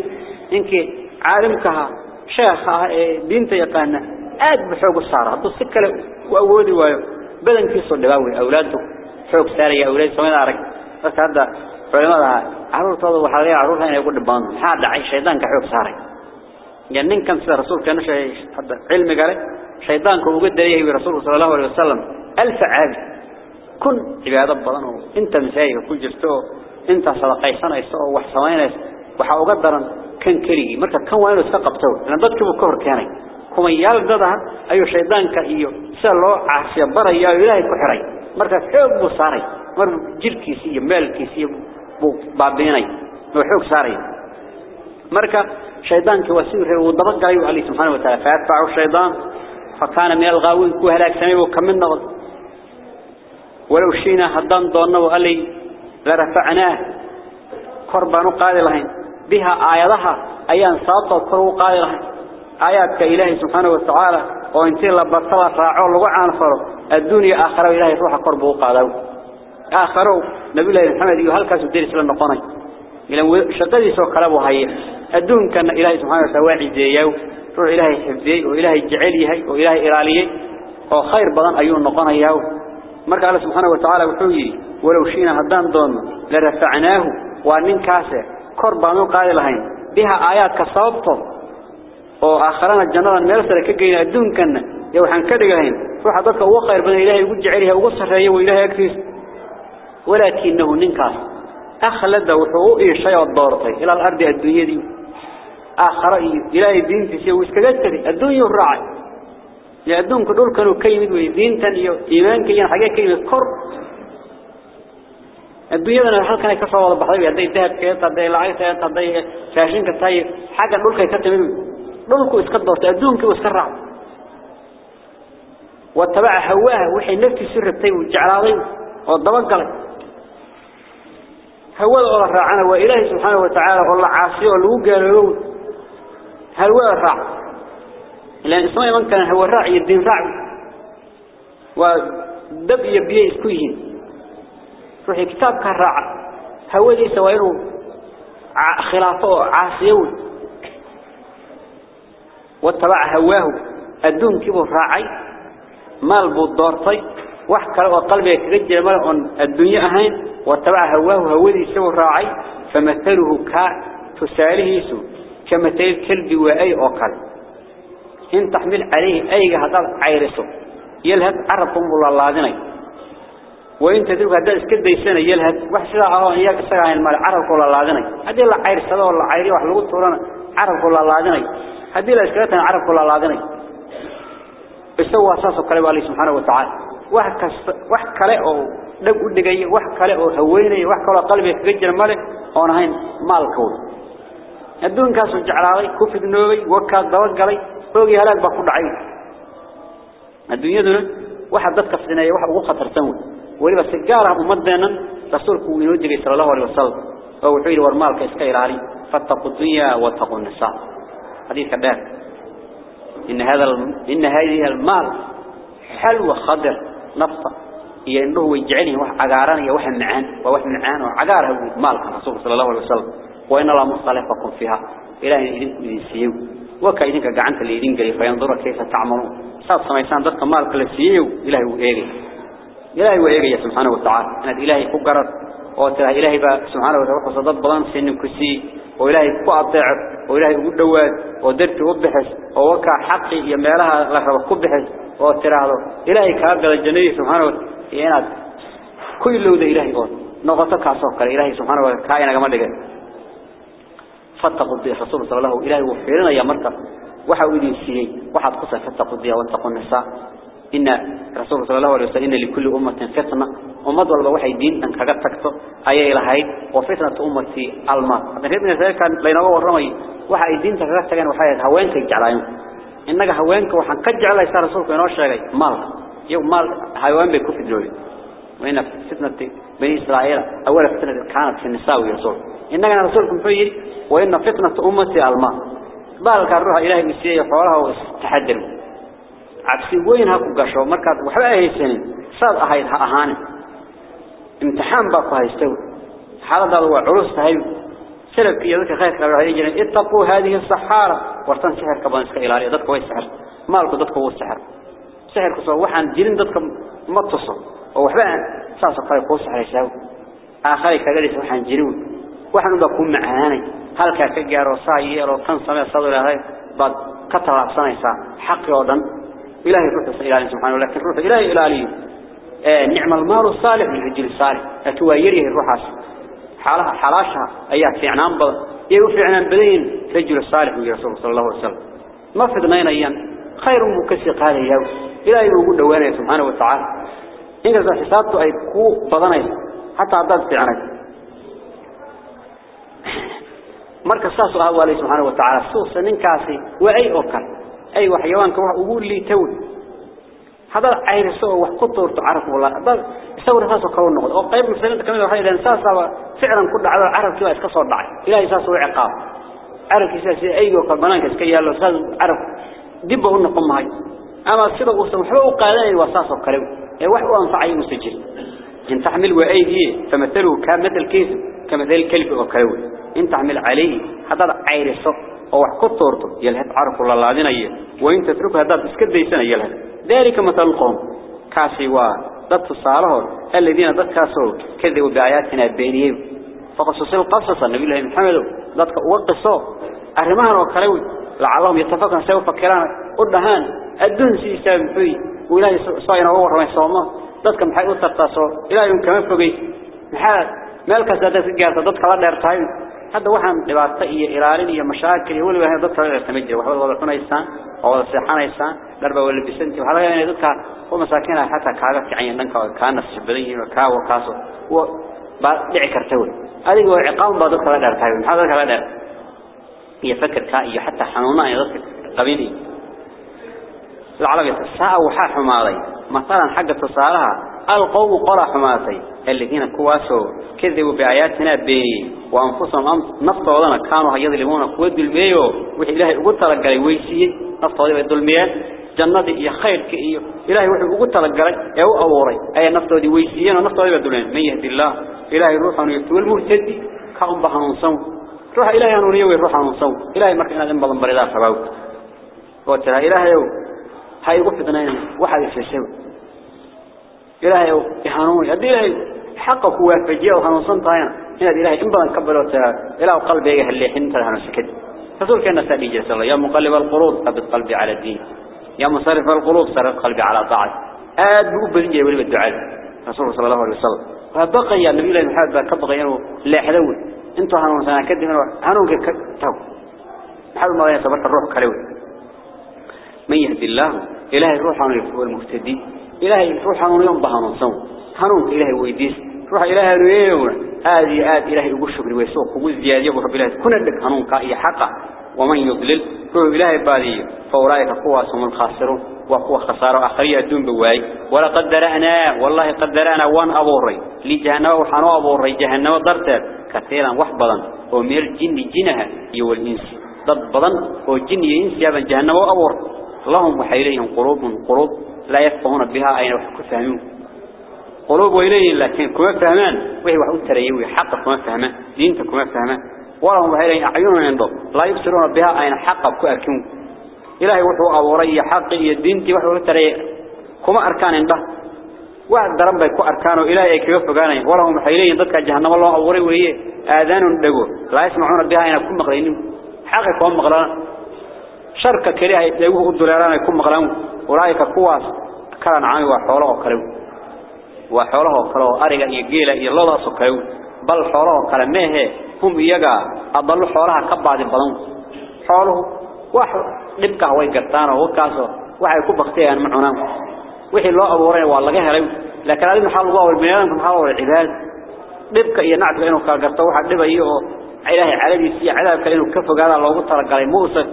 inkii caalimkaha sheekha ee diinta yaqaana aad bu xoog u saara hadduu si kale u awoodi waayo badankiisoo dhibaa wey awlaadu xoog saaraya awlaad samada arag marka hadda culimada caruurtooda waxaa laga caruurta inay ugu dhibaan maxaa dhacay shaydaanka xoog saaray يعني إن كان رسول كان شيء حد علم قال شيطان كم وجد ليه رسول صلى الله عليه وسلم. ألف عاد كن عبادة بطنه أنت مسيح كل جستو. أنت صلقي سنة يستو وح سوين وحوقدرا كان كريه مركب كان وين استقبته أنا ضد كم كور كاني كم يال ضدها. أي شيطان كأيو. سلوا عصي برا يا إلهي كحري. مركب حب صاري مر جل كيسية مال كيسية بعدين أي وحوك صاري مركب daba galay Ali subhanahu wa ta'ala faatba'u shaydaan fakana min al-ghawin ku halaag samay oo kamin noqdo ولو شينا هدان دونه وقالي لرفعناه. قربان قادي لهين بها آياتها أيان ساطة قروا قادي لهين آياتك إلهي سبحانه وتعالى. وإنتين لبطلة راعوا لغعان فروا الدنيا آخر إلهي روح قربه قادوا آخروا نبي الله محمد يهل كاسو دير سلام نقوني إلى شقدي سو كلابه هاي. الدون كان إلهي سبحانه وتعالى زيو روح إلهي حفظي وإلهي جعليه وإلهي إراليه وخير بدن أيون نقنا ياو مرك الله سبحانه وتعالى وحوي ولو شينا هدان دون لرفعناه وأنين كاسه كربانو قال لهين. بها آيات كصابته وآخرنا الجنة المرسلة كجينا الدون كنا يوحن كدجهين روح ضدك وخير بدن إلهي وجعليه وقصر وإلهي يكفيس ولكنه ننكاس أخلد وحقوق شيء الضارطي. إلى الأرض الدنيا دي. آخر إلهي دين تسوي اسكجتري الدنيا الراعي لأدون كدول كانوا كيمد ويدين تاني إيمان كيان حاجة كيمد كر الدنيا أنا حال كان يكسر وضع بحضر هدي ذهب كيت هدي العيس هدي فاشين كتاي حاجة دول كي كتم دول كو اسكدرت أدون كو اسكرع واتبع هواه وحي نفسي سر التي وجعلاضي والضبط قلت هو الله راعنا وإله سبحانه وتعالى والله عاصي والله قالوا هل هو الراع لأن اسمه من كان هو الراعي الدين راعي ودب يبيه اسكوين روحي كتاب كان راع هو ليس وينه خلافه عاصيون واتبع هواه. الدون كيبه راعي مال وحكى وقلبه كجل مال الدنيا أهين واتبع هواه هودي سوى الراعي فمثله كتساله سو كمثل الكلب وأي أقل إن تحمل عليه أي هذا عيرسه. يلهد عرب الله ذني وإن تدرك هذا اسكد يسنة يلهد وحشة أهو إياك سجع المال عرب الله ذني هذه الله عيرس هذا الله عيري وحلوت ثورنا عرب الله ذني هذه الله اسكدتنا عرب الله ذني استوى أساسه كلام الله سبحانه وتعالى. Wax wax kale oo dhag u dhigay wax kale oo haweenay wax kale oo qalbiga kaga jira male oo ahayn maalkooda adduunkaas uu jeclaaday ku fidnoobay waka daba galay oogi halaag ba ku dhacay adduunyaduna waxa dadka fidinaya waxa ugu khatarsan waliba si gaar ah ummadeenan rasuulku uu inoo digay sallallahu alayhi wasallam oo wuxuu yiri war maalka iska ilaali fattaqu dunya wa taqu nisa hadith dheer in hada in hadhihi al-mal حلوة خضر نفطة ينده ويجعله وح عقاران وح معان وح معان وعقاره مالك رسول صلى الله عليه وسلم. وإن الله مصطلفكم فيها. إلهي إذنكم إذن سيو وكا إذنك قعنت اللي إذن قلي فينظر كيف تعملون. صاد سميسان ذلك مالك اللي سيو إلهي وإيغي إلهي وإيغي سبحانه وتعالى. أنا إلهي فقرت وترى إلهي سبحانه وتعالى وصدد بلان سينك كسي. وإلهي كأطيع وإلهي قدواد ودرت وبحث ووكا حقي يميلها لك وتراهدو إلهي كابل الجنة سبحانه وتعالى كل لود إلهي قول نقطة كاسوك إلهي سبحانه كائنا كما دقل فاتقوا الضياء رسول صلى الله إلهي وفرنا يا مركب وحاو إذن السيئي وحاد قصة فاتقوا الضياء واتقوا النساء إن رسول صلى الله عليه وسلم إن لكل أمة فتنة أمد والله وحي دين أن كغت تكتو أي إلهي وفتنة أمتي الماء ذلك كان بينه والرمي وحي دين تكغت تكن وحي هوينك يجعلين إنك هوانك وحن كجعل يسار رسولك إنه الشيء مال. يوم مال هوان بيكون في الجوي وإن فتنة بني إسرائيل أول فتنة كانت في النساء والرسول إنك رسولكم فيه وإن فتنة أمتي الماء بالك الروح إلهي مسيح حولها واستحجر عبسي وين هاكو قشوا مركز وحبا أهي سنين. صاد أهي أهاني امتحان باقو هايستوي حالة هو عروس هاي سلف في ذلك خير كبير عليه جنان اتقوا هذه الصحارة. وارتان سحر كبان اسخيلاري ادتكو هاي السحر مالكو ادتكو هو السحر سحر كسوه وحان جلن ادتكو مطسو. ووحبان ساسا قريقو السحر يساو. آخري كاليس وحان جلون وحان ادتكو معاني. هالكا كجارو سايي ألو كان سمي صدر هاي. بعد قتل عبسان يسا. حقي وضن إلهي روح السحيلالي سبحانه لكن روح إلهي إلهي آه، نعم المار الصالح من الجل الصالح. أتوى يريه الروح حالها حلاشها أيها في عنان بضا يقول في عنان بدين رجل صالح من رسول صلى الله عليه وسلم. ما فدنين أيام. خير مكسق هذا اليوم إلى يقول دوانا سبحانه وتعالى؟ إن إذا حسابته أي كو بضنين حتى في عنك مركز ساسو أهوالي سبحانه وتعالى. سوسا ننكاسي وأي أوكر أي وحيوان كوح أقول لي تول هذا عيرسو وحقطور تعرف والله هذا يصور هذا كون نقد أو قيب مثلا كمان وحي الإنسان فعلا كل على العرب كذا إسكسر دعي إلى إساس عقاب. عرب كيساس أيوة قبلنا كسكيا له ساز عرب. دبه النقم هاي. أما السبب وسمحوا وقالين وصاص وكلام وحوا أنفعي مسجل. إن تحمل وأيدي فمثله كمثل كيس كمثل الكلب وكلام إن تحمل عليه هذا عيرسو أو حكتورته يلهت عرف الله العظيم وإن تتركها ذات اسكد ديسان يلهت. ذلك مثل القوم. كاسي ضد الصالحون الذين ضد كاسوا كذبوا بآياتنا بينيهم فقصص القصص النبي الله محمد ضد وقصوا أرمهن وكلوي لعلهم يتفقون سوف فكران قدهان الدون سيسام فيه وإلهي صاينا هو رمي صوما ضد كم حي أترتاسو إلهي كم فقي محال مالك سادات جالس ضد كلا ديرتاين هذا iyo ilaalin iyo mashaakil iyo waliba dadka la isticmaal waxa wada cunaysan oo wada seexanaysan darba wala bisanti waxa laga yaabaa dadka oo ومساكين حتى كعبك عين دنك كان الصبري وكا وكاسو. و بعد يعكرتون هذه هو عقاب بعض الصلاة دار كاين هذا. كلا دار يفكر كاي حتى حنونا يضحك قبيلي. العربية الساعة وحا حماري مثلا حق اتصالها القوم قرى حماسي اللي هنا كواسو كذبوا بآياتنا بي وأنفسهم نفط وضنا كانوا هيا ظلمونا كوى الدلمية وحي الله ويسي نفط وضنا الدلمية جنة إيا خير كإيو إلهي وحي قلت لك قلي أو أوري أي نفطوا دي ويسيين ونفطوا لنا الظلمية من يهدي الله إلهي روحا يفتوى المهتدي كأم بحنون صوم روح إلهي أنوريه ويروح عن صوم إلهي مركنا ذنب ضمبر إذا فباوك وترى إلهي هاي وفدنا واحد يفسر إلهي يهانون يدي إلهي حقك فجيه وهنوصن طاينا هنا إلهي إن بدن كبروا إلى قلبي يجه اللي حنت لها نسكت رسول كان سألي جلس الله يا مقلب القلوب ثبت قلبي على الدين يا مصرف القلوب صرف قلبي على طاعة آد بقبل جي ولي بالدعاء. رسول صلى الله عليه وسلم. فبقي يا النبي الله محمد كبقى ينو لا حلول أنتوا هنوصن أكدم هنوك تو. حاول ما يصبرت الروح كلوي من يهدي الله إلهي روح هو المهتدي. إلهي روح عنه يوم بهانون صوم. هنون إلهي ويديس. روح إلهي نويون هذه آد إلهي يقول شكر ويسوق وقول زيادة وحب إلهي. كنا لك هنون كائي حقا. ومن يضلل هو إلهي بادي فأولئك قوة هم الخاسرون وقوة خسارة أخرية دون بواي. ولقد درأنا والله قد درأنا وان أبوري لجهنم وحنو أبوري جهنم ضرتها كثيرا وحبضا ومير الجن جنها يو الإنس. ضد بضا وجن ينس يابا جهنم وأبور اللهم وحيليهم قلوب قلوب لا يفقهون بها أين فهمون قلوب وإليهم لكن كما فهمان وهي وحكوا تريوي حق كما فهمان دينك كما فهمان. ولهم وحيليهم أعينهم عندهم لا يبصرون بها أين حق كأركون إلهي وحو أوري حقي الدين وحو تري كما أركان عنده. واحد درب يكو أركانه إلهي كيف فقاني ولهم وحيليهم ضدك جهنم. الله أوري وهي آذان دقو. لا يسمعون بها أين كم مغلين. حق كم مغلين sharka kaliya ay iyagu u duleeraan ay ku maqlaan walaayka kuwaas kala nacay waa xoolaha kale waa xoolaha kale oo ariga iyo geela هم يجا أضل حوارها كبعض البلون حاله واحد نبقى وين قطانه هو كاسه واحد يكون بختيه أنا معناه وحي الله أبو رين والله جه ريم لكن هذا محل الله والميان كم حاله العباد نبكى ينعت لأنه كار قطوا حد نبيه عليه على يسيع عليه كلين وكف قال الله مطر قال موسى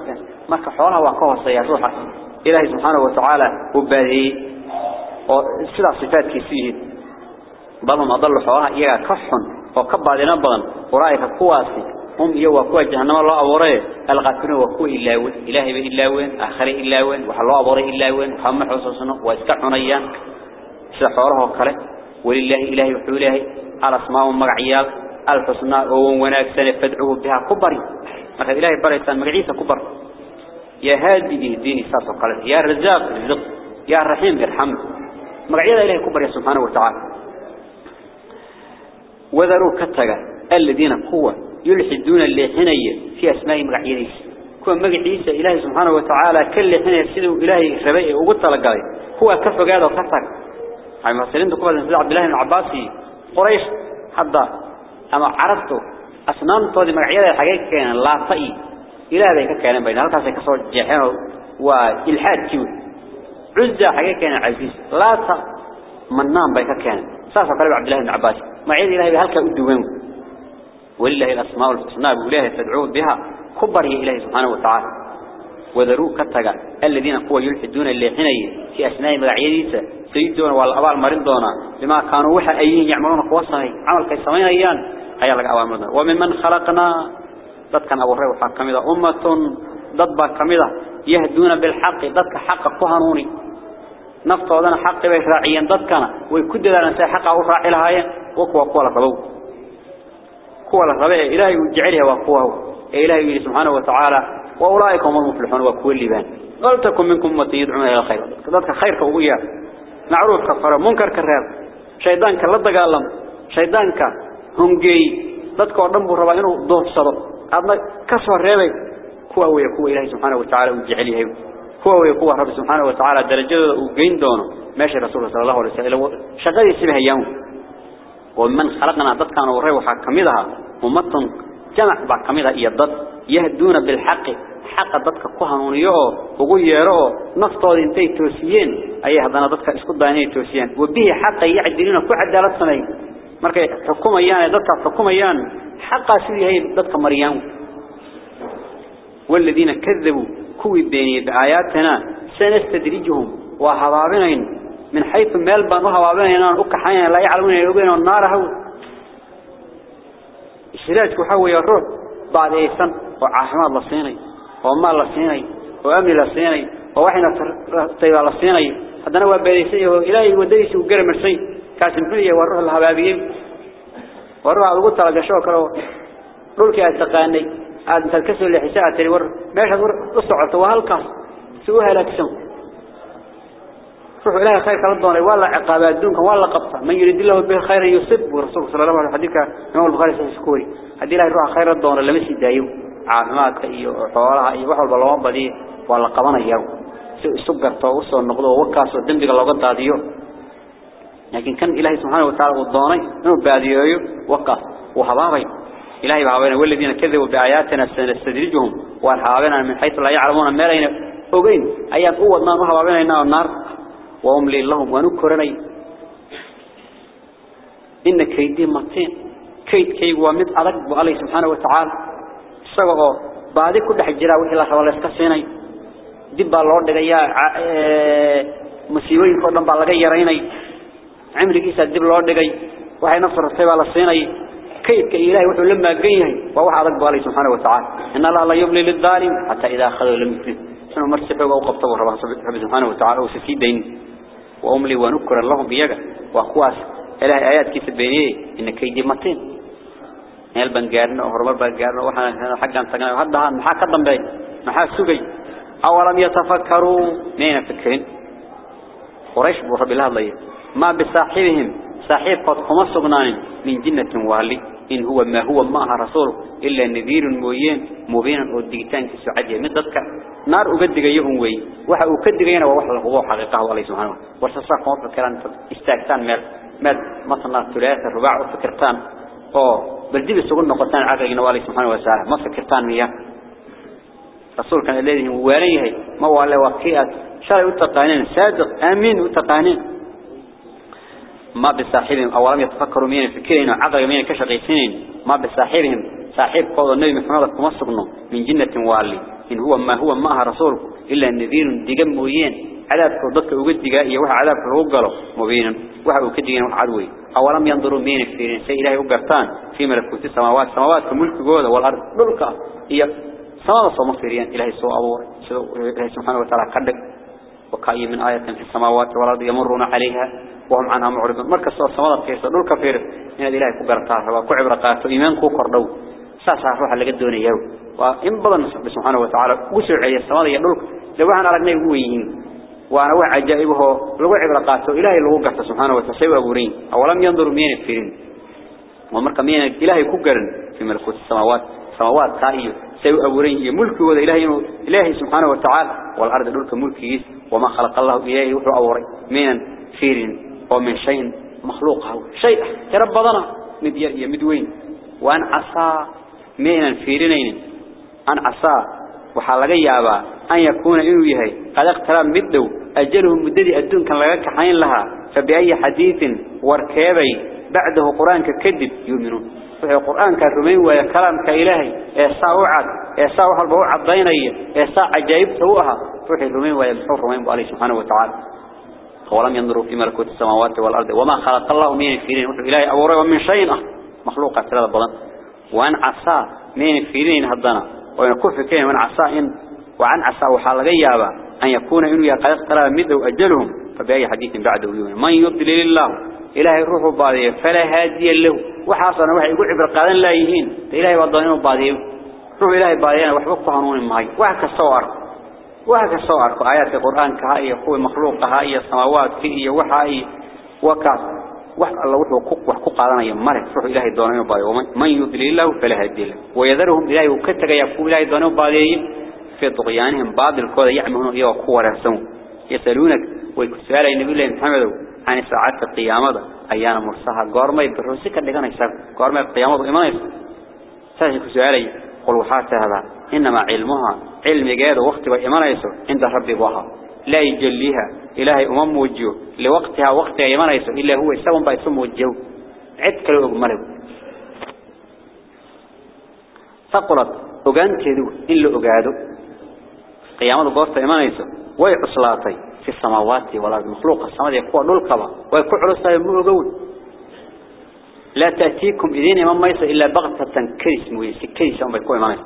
ما كحوارها وقاه سيروح إلهي سبحانه وتعالى وبهي وسلا صفات كثير بلهم أضل حوارها يا كحن wa ta'ala oo ka baadina badan waraayka kuwaasi hum iyo waa kuwa jahannama loo abuuray alqaafina waa kuwa ilaawen ilaahay ba ilaawen aakhire ilaawen waxa loo abuuray ilaawen waxa ma xusuusno waa iska cunayaan sida xoolaha kale walillahi ilaahay wuxuu ilaahay alasmaa magaciyaal alxusna oo wanaagsan fadcuhu biha kubari marka ilaahay baraysan magaciisa kubar يا هادي اهديني ساس وقال يا رزاق رزق يا رحيم ارحم مقعيدا إلهي كبر يا سبحانه وتعالى وذروا كتغا الذين قوة يلحدون اللي حنية في أسماء مقعيديس كوا مقعيسة إلهي سبحانه وتعالى كل حنية سيدو إلهي وقلت لقالي هو كفر قادة وكفر. هاي مرسلين تقول أن عبد الله العباسي قريش حدا أما عرفته أسنان طولي مقعيدا الحقيقة كان لا طئي. إلهي كان بين هالكاس كسر جحنه والإلحاد كيو عزة حقيقة كان عزيز. لا منام بيك كان. ساسا قلب عبد الله بن عباس ما عيد إلهي بهالك أدوين ولله الأسماء الحسنى بإلهي تدعوه بها كبر هي إلهي سبحانه وتعالى. وذروا كتغا. الذين قوة يلحدون اللي حني في أثناء مقعيديسة سيدون والأبال مرندونا. لما كانوا وحا أيين يعملون قوصهي. عمل كي سمين أيان. هيا لك أوامرنا وممن خلقنا. dadkan abuuray waxa kamida ummatun dad ba kamida yahduna bil haqq dadka xaq ku hanuuni naftoodana xaq bay raaciyeen dadkana way ku dadaalaan say xaq rabo ilaahay uu jecel yahay waa kuwa ilaahay subhanahu wa ta'ala وأولئك هم المفلحون وكل لبان ولتكن منكم أمة يدعون إلى الخير. ذلك خير كوية معروف كفر. منكر كراب شيطان كلا دقالم شيطان كهنجي ذلك ودنب ربا إنه دوت صدق هذا كسر ريبي. كوا ويكوا إلهي سبحانه وتعالى وجعله. كوا ويكوا رب سبحانه وتعالى درجة وقين دونه. ماشي رسول الله صلى الله عليه وسلم. شغال يسبه يوم. ومن خلقنا ضد كان وري وحا كميدها ومتن جمع با كميدها يا ضد. يهدون بالحق حق ضدك كهنونيو اوغو ييرو نفتود انتي توسيين. أي هدانا ضدك اسكو داني توسيين. وبه حق يعدلنا كعداله سمي marke xukumayaan dadka xukumayaan xaqqa sidii ay dadka mariyaan waladina kaddabu kuwi beeniyay ayatana sanastadrijuhum wa hawaabinayna من حيث مال بان وحبابين أن أكحيان لا يعلمون يبين النار هو. الشراج كحوي الروح بعد إيسان وعاحماد الله صيني وما الله صيني وأمن الله صيني ووحنا طيب الله صيني هذا هو بينيسي إلهي وديسي وقرم مرسي كاسم فيه والروح الحبابيين والروح أقول تلقى شوكرا رولك أتقاني aad intaad ka soo leexisay aad tiri war meeshaad war u socoto waa halkaas si u halaagsan ruux ilaahay khayr kala doonay waa la روح إلهي خير كالدوني ولا عقابة الدنك ولا قبطة. من يريد الله به خير يصب ورسوله صلى الله عليه وسلم حديثك نمو البخاري سيشكوري هدي الله روح خير الدوني لم يسي دايو. عامات حوالها أي وحو بدي. ولا قبنا ياو. سب قرطوه وصو النقضوه وكاسو الدنبق الله قد داديو. لكن كان إلهي سبحانه وتعالى قدوني نمو بادييو وكاس وحبابي. إلهي بحبابينا والذين كذبوا بآياتنا سنستدرجهم. وحبابينا من حيث لا يعلمون ما لين. أجين أيام قوة ما نروح بابنا إنها وأملي لهم ونكرني. إن كيدي متين. كيد كي ومد أرق عليه سبحانه وتعالى. سوى بعد كل حجرا وإلا حوالي اسكسيني دب الله دقيا مسيوين كلهم بالغي يريني عمري كيسا دب الله دقي وهي نفسر السيبة للصيني كيف إلهي وحو لما قيه ووحى رب الله سبحانه وتعالى. إن الله لا يبلي للظالم حتى إذا أخذوا لم يفلم سنو مرسفه وقبطه رب سبحانه وتعالى وسكيدين. وأملي ونكر الله بيجا وأخواس. إلى آيات كتب بيني؟ إن كيدي متين. هل بنجارنا أهرب بنجارنا وحنا حقا نتجنا وحدها نحقق ضم بين نحاس سجي أو لم يتفكروا؟ مين فكرين. خرش بره بالله ما بصاحبهم. صاحب قد خمس من جنة وعلي. إن هو ما هو معها رسول إلا نذير مويين مبينا ودقيتان كسعادية من ذلك نار أقدق يهم وي. وحا أقدق ينا ووحا هو حقيقة الله سبحانه ورسسا قوات فكران استاكتان مال. مال. مثلا ثلاثة رباع وفكرتان. أو بل دي بسغن نقطان عقلنا والله سبحانه وتعالى. ما فكرتان مياه رسول كان الذي مواليه ما هو على وكيئة شرع التقانين صادق. آمين التقانين ما بصاحبهم أولم يتفكروا مين فكرين وعقل مين كشقيسين ما بصاحبهم. صاحب قول النبي محمد كما سقنا من جنة والي. إن هو ما هو معها رسول. إلا النذير دقم مويين عذابك وضدك وقد دقائي وحا عذابك وقلوا مبينا وحا وكدقين وحدوي أولم ينظروا مين فكرين سي إلهي وقرتان في ملكوت السماوات سماوات كملك جودة والأرض ملكة. هي سماوات ومصيرين إلهي سوء أبور إلهي سبحانه وتعالى قدك. وكأي من آية في السماوات والأرض يمرون عليها وهم عنها معرضون. مركز السماوات كيسا دول كفير. إن إلهي كبرتها وكعبر قاتوا إيمان كو كردو. ساسا روح اللي قدون إياه وإن بدن سبحانه وتعالى عليه السماوات يدولك لو إحنا أرقنا يقويين وأنا وحي عجائبه لو عبر قاتوا إلهي لو قرت سبحانه وتعالى. سيوا أبورين. أولم ينظروا مين الفيرين؟ ومركز مين؟ إلهي كبرن في ملكوت السماوات. سماوات تاهي سيوا أبورين. ملك وذا إلهي إلهي سبحانه وتعالى. والأرض دولك ملكي وما خلق الله إلهي وحو أوري مين فيرين ومن شيء. مخلوق هو. شيء. تربضنا مدير مدوين وأن عصا. مينا فيرنين أن عصا. وحلقا يابا. أن يكون إنه يهي. قد اقترب مدو. أجلهم مددي أدون كان لغاك حين لها. فبأي حديث وركابي بعده قرآن ككذب يؤمنون. وهي قرآن كالرمين وهي كلام كإلهي إحساء وعد إحساء وحلبه وعد ضيني إحساء عجائب سوءها وهي الرمين وهي بحور رمين بأليه سبحانه وتعالى ولم ينظروا في ملكوت السماوات والأرض وما خلق الله من فيرين إلهي أوري ومن شيء مخلوقات ثلاثة بضن وأن عصا من فيرين هدنا وأن كف كين وأن عصا إن وعن عصا وحال غيابا أن يكون إنه يقلق ترى مدوا أجلهم فبأي حديث بعده من يضلل الله إلهي الروح باذيه فلا هادي له وحاصل وحي يقول عبر قادن لا يهين. إلهي وضعينه باذيه روح إلهي بارينا وحبك هنون معي. وهك الصور وهك الصور آيات القرآن كهاي هو مخلوق كهاي السماوات كهي وحاي وكا وح الله وحو وح قادنا يمرك روح إلهي دونه بايو من يضلل الله فلا هدي له. ويذرهم إلهي وكتك يفو إلهي دونه بايو في طغيانهم بعض الكود يعملون إياه قوة رسون يسألونك ويكسال النبي الله محمد عن ساعات القيامة. مرساها. قارما يبرسك اللي كان يسأل قارما القيامة إيمان يسأل سألك سؤالي قل وحات هذا. إنما علمها. علم جاد وقت وإيمان يسأل عند ربي بها لا يجليها. إلهي أمم وجهه. لوقتها وقتها إيمان يسأل إلا هو يسوم بيسم وجهه. عدك له أجمله ثقلت أجان كذو إلا أجاده قيامة قوة إيمان يسأل ويعصلاتي. في السماوات ولا المخلوق السماوات يقوى نلقبا ويكون عرصة يموغون لا تأتيكم إذين إمام ميسا إلا بغتة كيس مويسي كيس أم بيكون إمام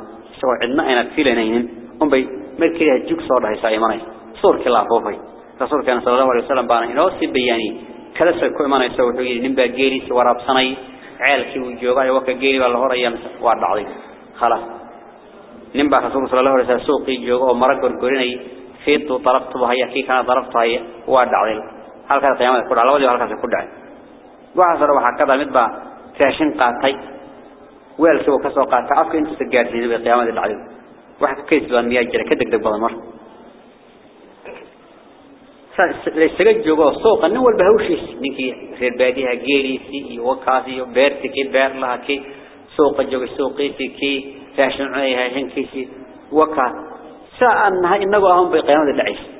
سوى عندنا أنا في لنين أم بي مركي هجوك صور رئيسا إمام صور كلا فوفي. رسول كان صلى الله عليه وسلم بانا إنه سيبياني كذا سيكون إمام يسوى حقيقي نبا جيري سوراب صنعي. عيالكي وجوغاي وكا جيري والله رأيام وارد عظيم. خلاص. نبا رسول صلى الله عليه وسلم سوقي جوغا ومرق قرقريني فيتو طرقت وهي كي كان طرقت هي وادعيل هل كان قيامة كود على وجه هل كان كود عين وعصر وحكذا مدبا تعشين قاتي. ويل سو كسو قاتي. أفك أنت سجارة هنا بقيامة العدل وحك كيس بان مياجر كدك دك بضمر لسجد جوغو سوق. النول بهوشيس نكي في البادية قيري سي وكاسي وبرتكي بير لها كي سوق جوغي سوقي كي. تعشين عليها هنكي سي. وكاسي nahay inagoo ahun bay qiyaamada dhacaysay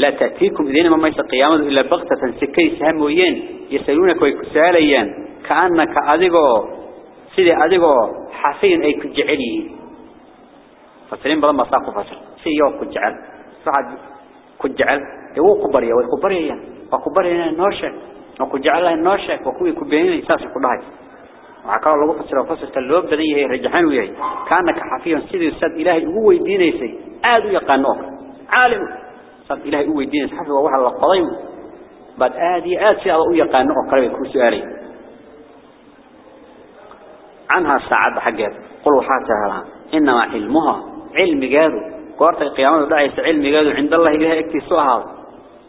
لا تأتيكم إذين ما ميس قيامة إلا بغتة سكيس هموين يسألونك ويكساليان كأنك أذيقو سيدي أذيقو حسين أي كجعلي. فسلين بلا ما ساقوا فسر سيئو كجعل. فعد كجعل. يو قبريا ويقبريا وقبريا نوشك. وكجعل لها نوشك. وكوي كبيرين إساس كلها وعكاو الله فسر وفسر اللوب بديه رجحان ويهي كأنك حفيا سيدي السد إلهي هو يدين يسي آدو يقانوك عالم صد إلهي هو يدين حفظ وواحد القضيم بعد آدي آد سيئة ويقانوك قريب كل سؤالي عنها السعادة حقات قلوا حاتها إنما علمها علم جادو قوارت القيامة دعيس علم جادو عند الله إلهي اكتسوها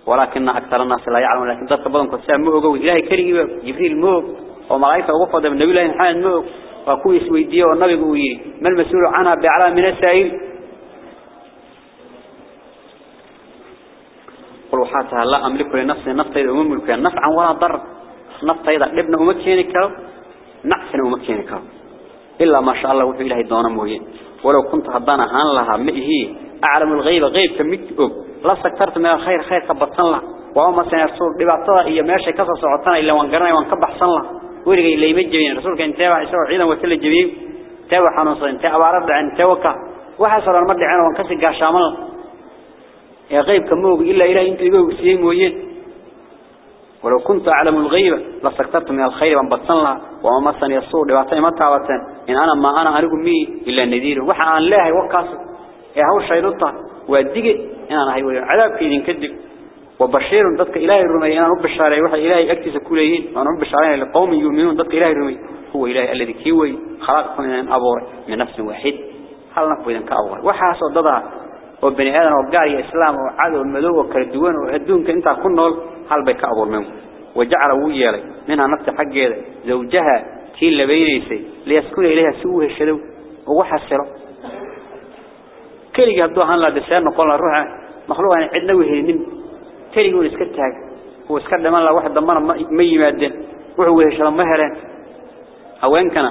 ولكن أكثر الناس لا يعلم لكن ذات بدن قسام مو قوي إلهي كريم جبريل مو وملائكة وفد من نبي الله محمد مو وكوي سويدية والنبي قوي. ما المسؤول عنها بأعلى من السائل؟ قلوا حاتها لا أملك لنفسي نفطي أمملك نفعا ولا ضر نفطي إذا ابن أمكينك نعسن أمكينك إلا ما شاء الله وفي إلهي دون موين ولو كنت هدانا هان لها مئه أعلم الغيب غيب كمكتب لا سكترت من الخير خير كبطن له وما سيرسول لبعضها إيا ماشي كسر سعطنا إلا وانقرنا وانكبحصن له ورقي اللي يمجبين رسولك انت تابع يسوع عيدا وكل الجبين تابع حنوصا انت أبارد عن توكا وحصل المرد عنا وانكسر قاشامل يا غيب كموج إلا إلهي إنت يقول سيم وين ولو كنت أعلم الغيب لسكترت من الخير وانبطن لها وما مسني الصور لبعطي ما تعوتن إن أنا ما أنا أرجو مي إلا النذير وحا عن الله وقاس يا هو الشيطان وأدق إن أنا هيقول عذاب كيدين كذب. وبشير ضدك إلهي الرمي. أنا رب الشارع وحا إلهي أكتس كليين. أنا رب الشارع لقوم يؤمنون ضدك إلهي الرمي. هو إلهي الذي كيوي. خلقكم من أبور من نفس واحد. هل نقول إذن كأبور؟ وحا صددها وبني آدم وقاري إسلام وعدو المدو وكردوان وهدونك أنت كن نول. هل بك أبور منه وجعل ويالي منها نفس حق زوجها كيل بينيسي ليسكن إليها سوه الشدو ووحسره كلي قدو هان لا دسان نقول الروح مخلوق يعني عندنا وهينين كلي يقول اسكتها هو من لا واحد ضمنا ما يمادن وهو هشل ما هلان هوين كان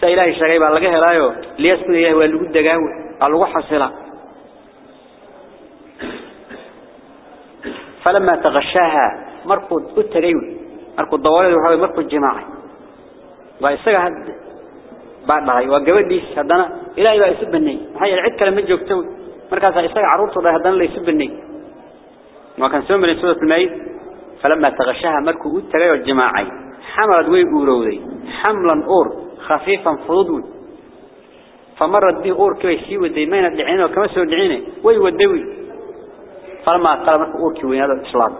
سيلاهي شغيب على هلايو ليسكن إليها waa lagu dagaawo lagu xasila. فلما تغشاها مركو التغيو مركو الضوالد وحاوي مركو الجماعي وإساقها بعد هاي وقبديس هدانا إلهي بقى يسب الني هاي العد كلام جوكتوي مركزها إساق عروضه ده هدانا لا يسب الني وكان سوى من سورة الميت فلما تغشاها مركو التغيو الجماعي حملت وي أورودي حملا أور خفيفا فضود فمرت به أور كوي سيوي ديمين الدعين وكما سوى الدعين وي ودوي. فلما أثقل مركو أور كوي هذا الإسلام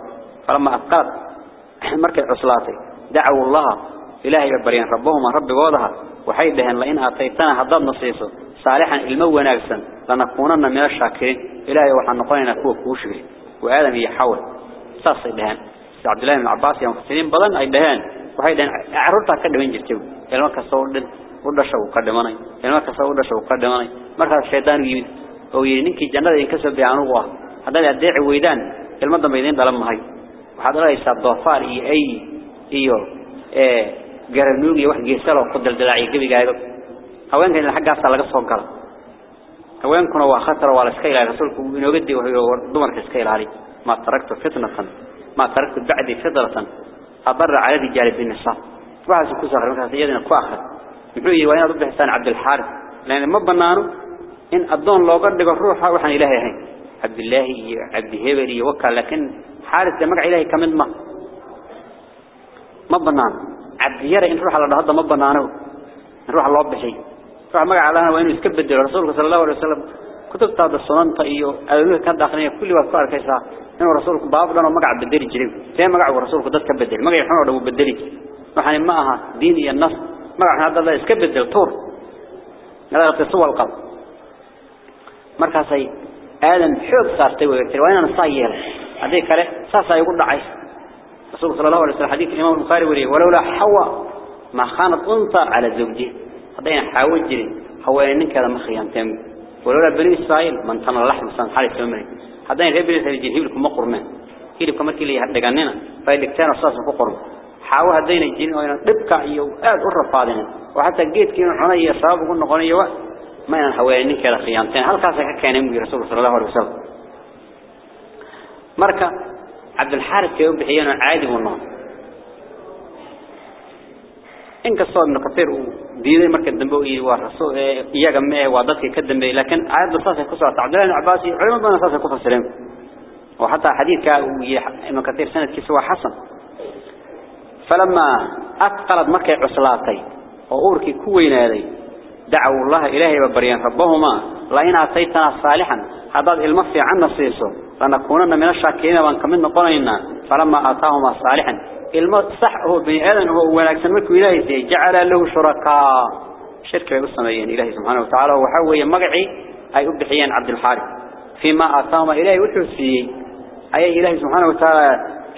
فلما أثقلت مركز عصلاتي دعوا الله إلهي ببريان ربهما رب وضها waxay dhaheen la in aataytana haddaad nasiiso صالحا المو ناقصا لنكونن من الشاكرين. إلهي وحن نقولنا كوه كوشري وآدم يحاول ساس إلهان عبد الله بن عباس يوم كثيرين بدن أي دهان وهي دهان عرورتها كده وين جرتوا لما كسور دل ولا شو قدمني لما كسور ولا شو قدمني مرة الشيطان يمين أو ينك جنة ينكسب بعنوه هذا يدعي ويدان لما ضم يدين ظلم هاي وهذا رأي صدفار إي أي إيو إيه قرنوجي واحد يسأله قدر دلعي كبي قاعد haweenka in xaggaas laga soo galo هوانكنا وخطر وعلى سكيل على رسولك من قدي وهو دمر كسكيل علي ما تركت فتنة ما تركت بعد فضلة أبرع على ذي جالب النساء وعز كسر خلق يدنا كواخر يقولي إيه، وأنا ضد حسان عبد الحارث. لأن ما بنانه إن أبدون لو قرد روحا وحن إلهي هين. عبد الله عبد هبري وكا لكن حارث لما دمك إلهي كمن ما؟ ما بنانه. عبد يرى إن روح الله هذا ما بنانه. روح الله بشيء. فعمر علىها وإن يسكبد رسولك صلى الله عليه وسلم. كتب تاب الصنم طيو أيوه كان داخلين كل وفقار كيسا إنه رسولك بافضل وما قاعد بدري جريم. زي ما قاعد رسولك ده كبد ما قاعد يحنو ربو بدري ما حن معها دين هي النص ما قاعد هذا الله يسكبد الطور هذا في صور القلب مركز سي. آلن حب صار تيو كتير وين أنا صاير هذه كره صار صار يقول دعي رسول صلى الله عليه وسلم حديث الإمام البخاري ولولا حوا ما خانت أنثى على زوجته هذين حاول جري حوالين كذا مخيان تام ولولا بني إسرائيل من تنا اللحم سان حالي سمري هذين ربي يسجل هيبلكم مقرمين هيبلكم مركي لي حد جننا فايدكتان أساس مقرم حاول هذين الجن وين؟ ربك يو آد أرف هذين وحتى جيت كين عناية صاب وقلنا قنية ما ينحوالين كذا خيان تام هل كاسك كان يمي رسول صلى الله عليه وسلم؟ مركا عبد الحارث يوم بحيانا عادي والنار إنك صار من كثير diiday marka dambe uu waa rasuul iyaga ma waa dadkii ka dambeeyay laakiin aayadda saas ay ku soo tacdaan Abbaasi culimada badan saas ay ku fasireen oo hatta xadiidka uu yahay inuu katir sanadkiisa waa xasan falama aqalad markay cuslaatay oo uurkii ku weynaaday dacwo Allah ilaahay ba bariyaan rabbahuma la in aataytana salihan hadad ilma fiican nasiiso lanakunana min ash-shakirin waan kamid noqonayna falama aataahuma salihan ilmo sax oo bini aadan oo wanaagsan markuu ilaahay siiyay jacala lahu shuraka shirka ay u sameeyeen ilaahay subhanahu wa ta'ala waxa weeye magaci ay u bixiyeen abdul harith fima ataama ilaahay wuxuu siiyay ay ilaahay subhanahu wa ta'ala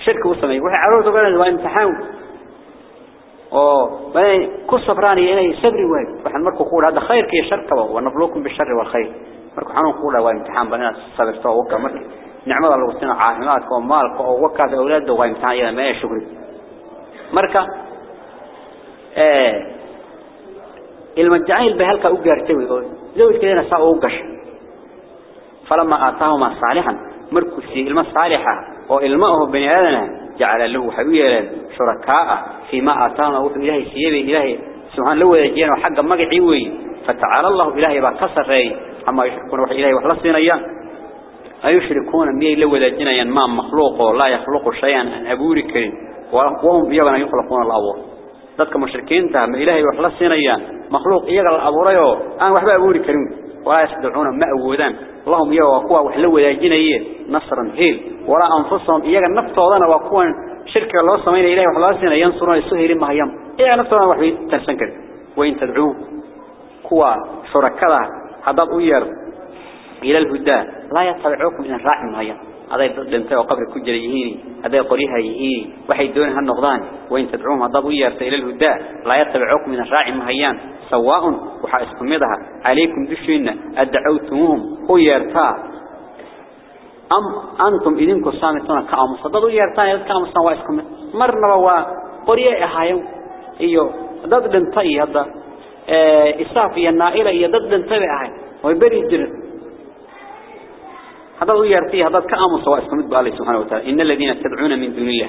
shirka u sameeyay waxa caruurtu galeen waa imtixaan oo bay ku sabraan inay sabri waay waxaan markuu ku hada khayrka iyo sharkaba wa nabluukum bisharri wal khayr markuu xanuun ku dhawa imtixaan bana sabirto oo مركا المدعين بهلك أجرتوي زوج كذا نساء أوجش فلما أعطاهما صالحا مركسي الم صالحة أو الماءه بني آدم جعل له حبيلا شركاء فيما أعطاهما وفي إلهي سيب إلهي سبحان الله يجينا حقا ما قعيوي فتعالى الله إلهي بكسر أما يشركون روح إلهي وحلصين أيان أيشركون مي لو ذا جنيا ما مخلوق لا يخلق شيئا أن أبوري كريم وهم يجنا يخلقون الأبور ذاتك مشركين تهم إلهي وحلا سينيان مخلوق يجعل الأبور يو أنا وحبا أبوري كريم. ولا يستدعون ما أودان اللهم يو وقوة وحلو يجينا نصرا هيل. ولا أنفسهم يجعل نفتوضنا وقوة شركة الله سمين إلهي وحلا سينا ينصرون هيام إيه نفتوضنا وحبي تنسنكر وإن تدعون قوة شركة هذا أير إلى الهدى. لا يتبعوكم إن الراعي ما هيام هذا دنتي وقبر كجر يهيني هذا قريها يهيني وحي دونها النقضان وإن تدعوهم هذا ويرت إلى الهدى لا يتبعوكم من الراعي مهيان سواء وحاسكم مدها عليكم دشينا أدعوتموهم هو يرتا أم أنتم إذنكم سامتون كأمس هذا ويرتا يدك أمس نوائسكم مرنا ووا قرية إهايو. إيو ضد دنتي هذا إصافي النائلة إيو ضد دنتي إهاي ويبري الجنة هذا ويرتي هذا كأمر سواء اسمه بالله سبحانه وتعالى. إن الذين تدعون من دون الله.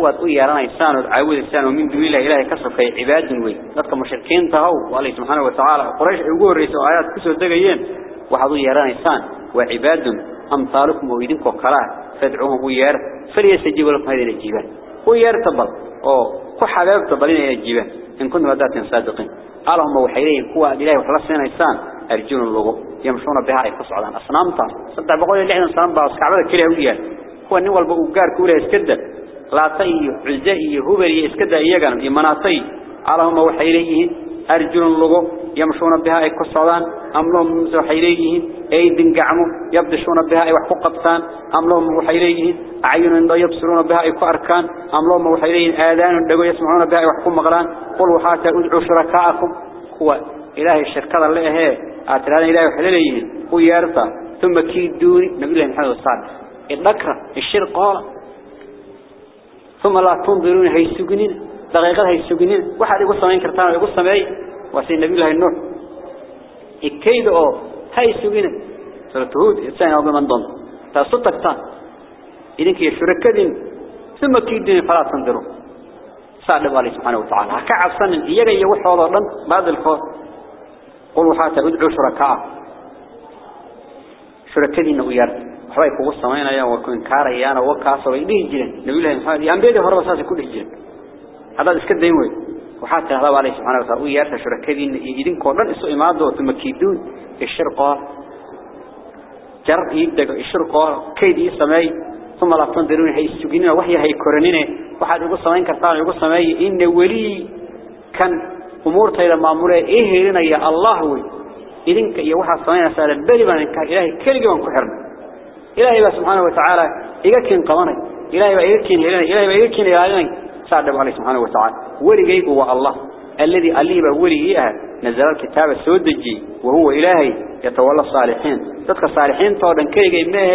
هو ويرانا إنسان وعود إنسان ومن دون الله إله كسر في عباد وي. ذلك مشركين تهو والله سبحانه وتعالى. قريش يقول رئيس آيات كسر دقيين وحضو يرانا إنسان وعباد أمثالكم ويدنكم كلاه فادعوهم ويار فليستجيبوا لكم هذه الجيبان ويرتبط أو كحباب تبلين الجيبان إن كنتم ودات صادقين. اللهم وحيلين هو إله وحلصنا إنسان أرجون اللغو. يمشون بها أي قصة عن أصنامتا صدق بقول اللي عندنا صنام بقى كعبة كلها وياه هو النوال بقوقار كوله إسكدة. لا طي عزائي هبري إسكدة. إيقان إماناتي اللهم وحيليه أرجل لغو يمشون بها أي كسران أم لهم وحيليهن أيد قعموا يبدشون بها أي وحقوا قبطان. أم لهم وحيليهن أعين يبصرون بها أي كأركان أم لهم وحيليهن آذان دقوا يسمعون بها أي وحقوا مغران. قلوا حتى أدعوا شركاءكم. هو إلهي الشركة اللي هي أتران إلهي وحليليهن هو يارتا ثم كيدوني. نبي الله محمد الصالح النكرة الشرق قال ثم لا تنظرون هي السجنين دقيقة هي السجنين واحد يقول سمين كرتان ويقول سمين وسين نبي الله النور الكيد أو هاي السجنين سورة هود الثانية وبمن ضم تصدق تان إذن كي شركة ثم كيدين فلا تنظروا سأل الله سبحانه وتعالى. كعب سنة يجي يوحى الله بعد الخوف قل وحاتا ادعو شركاء. شركاء دينا ويار وحبا يكو قصمين ايا وكوين كارا ايانا وكاسو ايديه الجلن نبي الله ينفعل ايان بيدي فرما ساسي كل الجلن هذا اسكد ديوه وحاتا اهضاب عليه سبحانه وتعالى. ويارتا شركاء دينا ايدين كورنان إسو امادو ثم كيدون الشرقاء جرب يبدأ الشرقاء كيدي سمي ثم لا تنظرون هاي السجنين. وحيا هاي كورنين وحاد يقول سمين كرتان يقول سمي إن ولي كان umurtayda maamulay ee heerinaya allah way idinka iyo waxa sameynaysaa bari baan ka ilaahay kaliya waan ku xirnay. إلهي سبحانه وتعالى إيجاكين قواني إلهي إيجاكين هلنا إلهي إيجاكين هلنا سعد عليه سبحانه وتعالى ولي هو الله الذي أليب ولي إياه نزل الكتاب السودجي وهو إلهي يتولى الصالحين تدك الصالحين طولا كي إبنه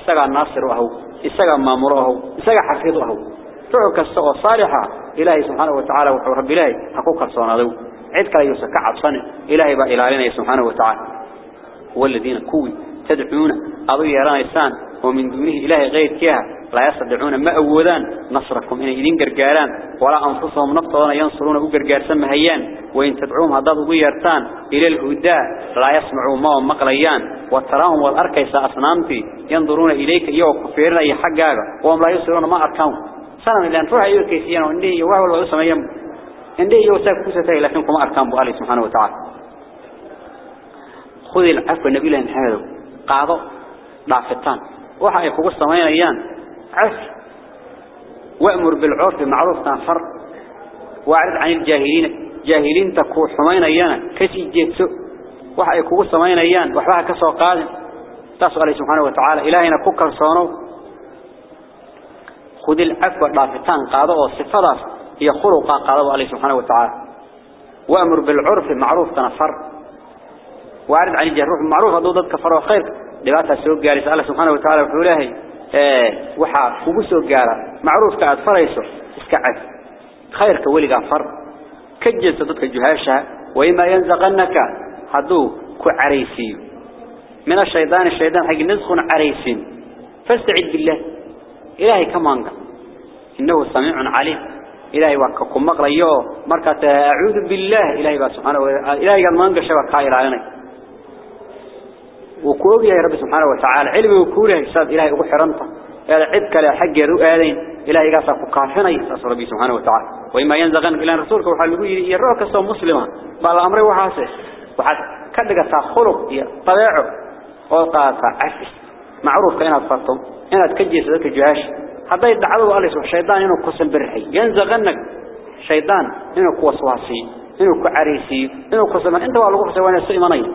استقى الناصر وهو استقى مامور وهو استقى حفيظ وهو فعك السقى الصالحة. إلهي سبحانه وتعالى وحب إلهي حقوق الصلاة ذو عدك يسكع عبصانه إلهي بقى إلهينا سبحانه وتعالى. والذين كوي تدعون أبو يرانيسان ومن دونه إله غير كيها. لا يصدعون ما أودان. نصركم إن إذين قرقاران. ولا أنفسهم نفطون ينصرون قرقار مهيان وإن تدعوهم هذا ويرتان إلى الهدى. لا يسمعوا ما مقليان. وتراهم والأركيس أصنامتي. ينظرون إليك إياه وكفيرنا إياه حقاك وهم لا يصرون ما أركاهم. سلام الله أن روح أيوة كيسيان وإنه يواه والله أسمى يم. إنه يوسك كوسته لكنكم أركان بألي سبحانه وتعالى. خذ العفو النبي لأن هذا قاضوا ضعفتان روح أيها أسمى يم عفو وأمر بالعرف معروف تنفر وأعرض عن الجاهلين جاهلين تكو حمين أيانا كسي جيتسو. وحا أيوة يكو قصة مين أيان وحباها كسو قادم. تسأل سبحانه وتعالى. إلهنا كو كرسونو خذ العفو ضافتان قاده أو صفاده هي خلق قاضوا عليه سبحانه وتعالى. وأمر بالعرف معروف تنفر. وأرد عن الجروح معروف ضد ضد كفر وخير دباته سو غاريس الله سبحانه وتعالى وحوله إيه وحا فوغو سو معروف كاد فريسو اسك عف خيرك ولي غفر كجل ضد الجهاشه وإما ينزغنك. هذو كعريسي. من الشيطان الشيطان حق نزخن عريسين فاستعد بالله. Kamaanga innahu samii'un 'aliim ilaahi waa ku maqlayo marka ta'uudu billah ilaahi subhanahu wa ta'ala ilaahi maanga shaba ka ilaalinay وكوغ يا رب سبحانه وتعالى. علمي وكوله ساد إلهي أبو حرنته هذا عدك لا حق آذين. إلهي قاسا كقافنا يسأس ربي سبحانه وتعالى. وإما ينزغن إلى رسولك وحال يقول يروك السوء مسلما بالأمر وحاسه. وحاد كدك تخلق طبيعه. وقاطع عفس معروف كأنها تفرطم إنها تكجيس ذلك الجهاش هذا يدعوه الله سبحانه الشيطان إنه قسم برحي ينزغنك شيطان إنه كوسواسي إنه كعريسي إنه قسم أنت والله قسم وأنا السئمانين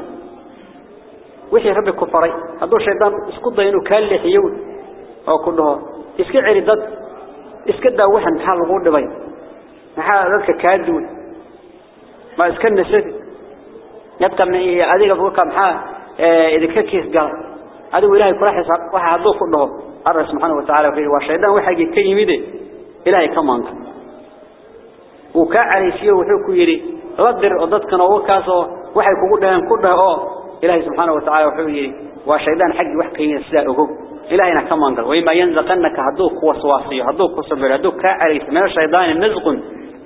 wixii rabbi ku faray haduu shaydaan isku dayo inuu ka leexiyo oo ku dhaho iska ciri dad iska daa waxan xal lagu dhibay maxaa dadka ka duwan ma iska nasad dadka ma adiga fuka maxaa idinka kiis gal Allah subhanahu wa ta'ala waa shaydaan waxa ka yimid ilaahay ka maanka uu ka careysiyo wuxuu ku yiri la dir oo dadkan oo kaasoo waxay kugu dhahan ku dhaho إلهي سبحانه وتعالى وحوي وشيطان حق وحكي سلا أقول إلهينا كمان قال وإما ينزقنك هدوك وسواسي هدوك وصبر هدوك كعريس من الشيطان النزق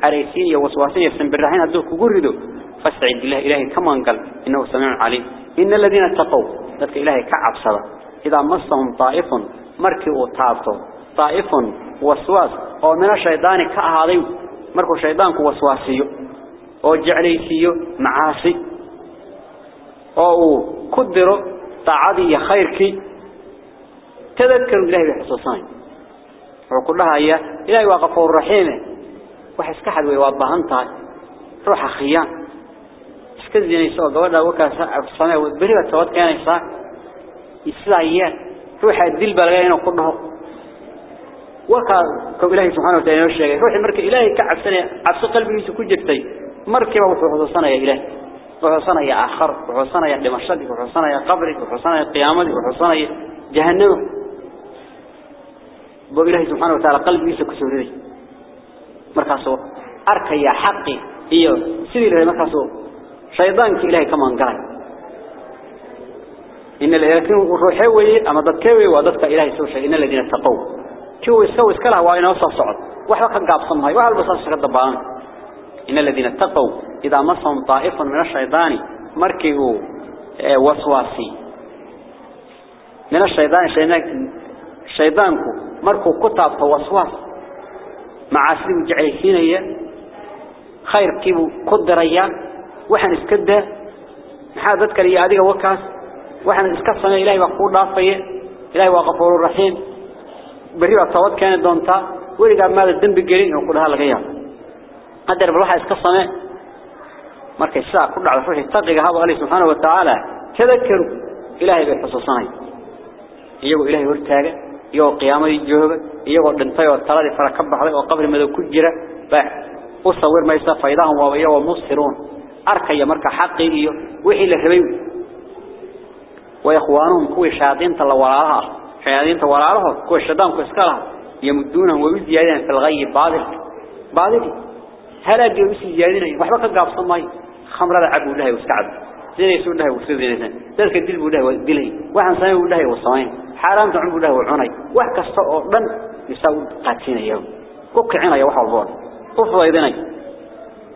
عريسية وسواسية سنبرحين هدوك وقردوا فاستعد بالله إلهي كمان قال إنه سميع عليم إن الذين اتقوا إلهي طائف وسواس أو من الشيطان كأهاضي مركو شيطانك وسواسي أو جعليسي معاصي tadakkaru ilaahay xasuusan wuxuu ku dhahayaa ilaahay waa qafuur raxiim wax iska xad way waa baahan tahay ruuxa khiyaan كذيني صار جوا ده وكاس عفسنا وبري وتوت كاني صار إسرائيل إيه. روح الدل بلغينا كله. وكا كإلهي سبحانه وتعالى وش جاي روح مرك إلهي كعفسنا عفس قلبي يسكون جبتي. مرك ما وصل عفسنا يا إله عفسنا يا آخر. عفسنا يا دمشق. عفسنا يا قبر. عفسنا يا قيامة. عفسنا يا جهنم. بإلهي سبحانه وتعالى قلبي يسكون سوري مركزه أركي يا حقي. إيوه سيري لي مركزه shaydaanka ilaahay ka mangalay إن الذين روحي وي أما ضد كوي وضدك إلهي سوى شيء إن الذين اتقوا. كوي يسوي اسكالها وإن وصل صعد. كان قاب صمهاي وحال بصاص شكد دبان. إن الذين اتقوا. إذا مصهم طائف من الشيطان مركئوا وسواسي. من الشيطان شيطانك مركو كتاب وسواس مع سلم جعليسين هي خير كيبو وحن اسكدة. محاذتك لي هذه وكاس. وحن اسكسنا إلهي وقور لاصي إلهي وغفور الرحيم. بريو الصوت كان دونتا. ولقى ماذا الدنب القرين وقولها لغيا قدر بروحة اسكسنا مركز ساعة قلنا على فرحة تطقق هذا علي سبحانه وتعالى. تذكروا إلهي بحصصنا إيهو إلهي ورتاقة إيهو قيامة الجهبة إيهو الدنطي والثلاثة فركب حليق وقبل ماذا كجرة. بح وصور ما يصفى إذا هم وإيهو مصرون. Marka xaqi iyo wixii la rabay. وإخوانهم كوي شياطين تلا وراها شياطين تلا وراها كوي شيطان كوي سكالها يمدونهم ويزيادين في الغي باطل باطل هلا جوا يزيادين وحبك قاب صماي خمرة عبوا لها وسكعب زين يسون لها وسيدين ذلك الدل بوله ودله وحن سامي بوله والصمين حرام تعمل بوله وعني وحك الصقر دن يساوي قاتين يوم كوك عنا وحول بول طفوا يدني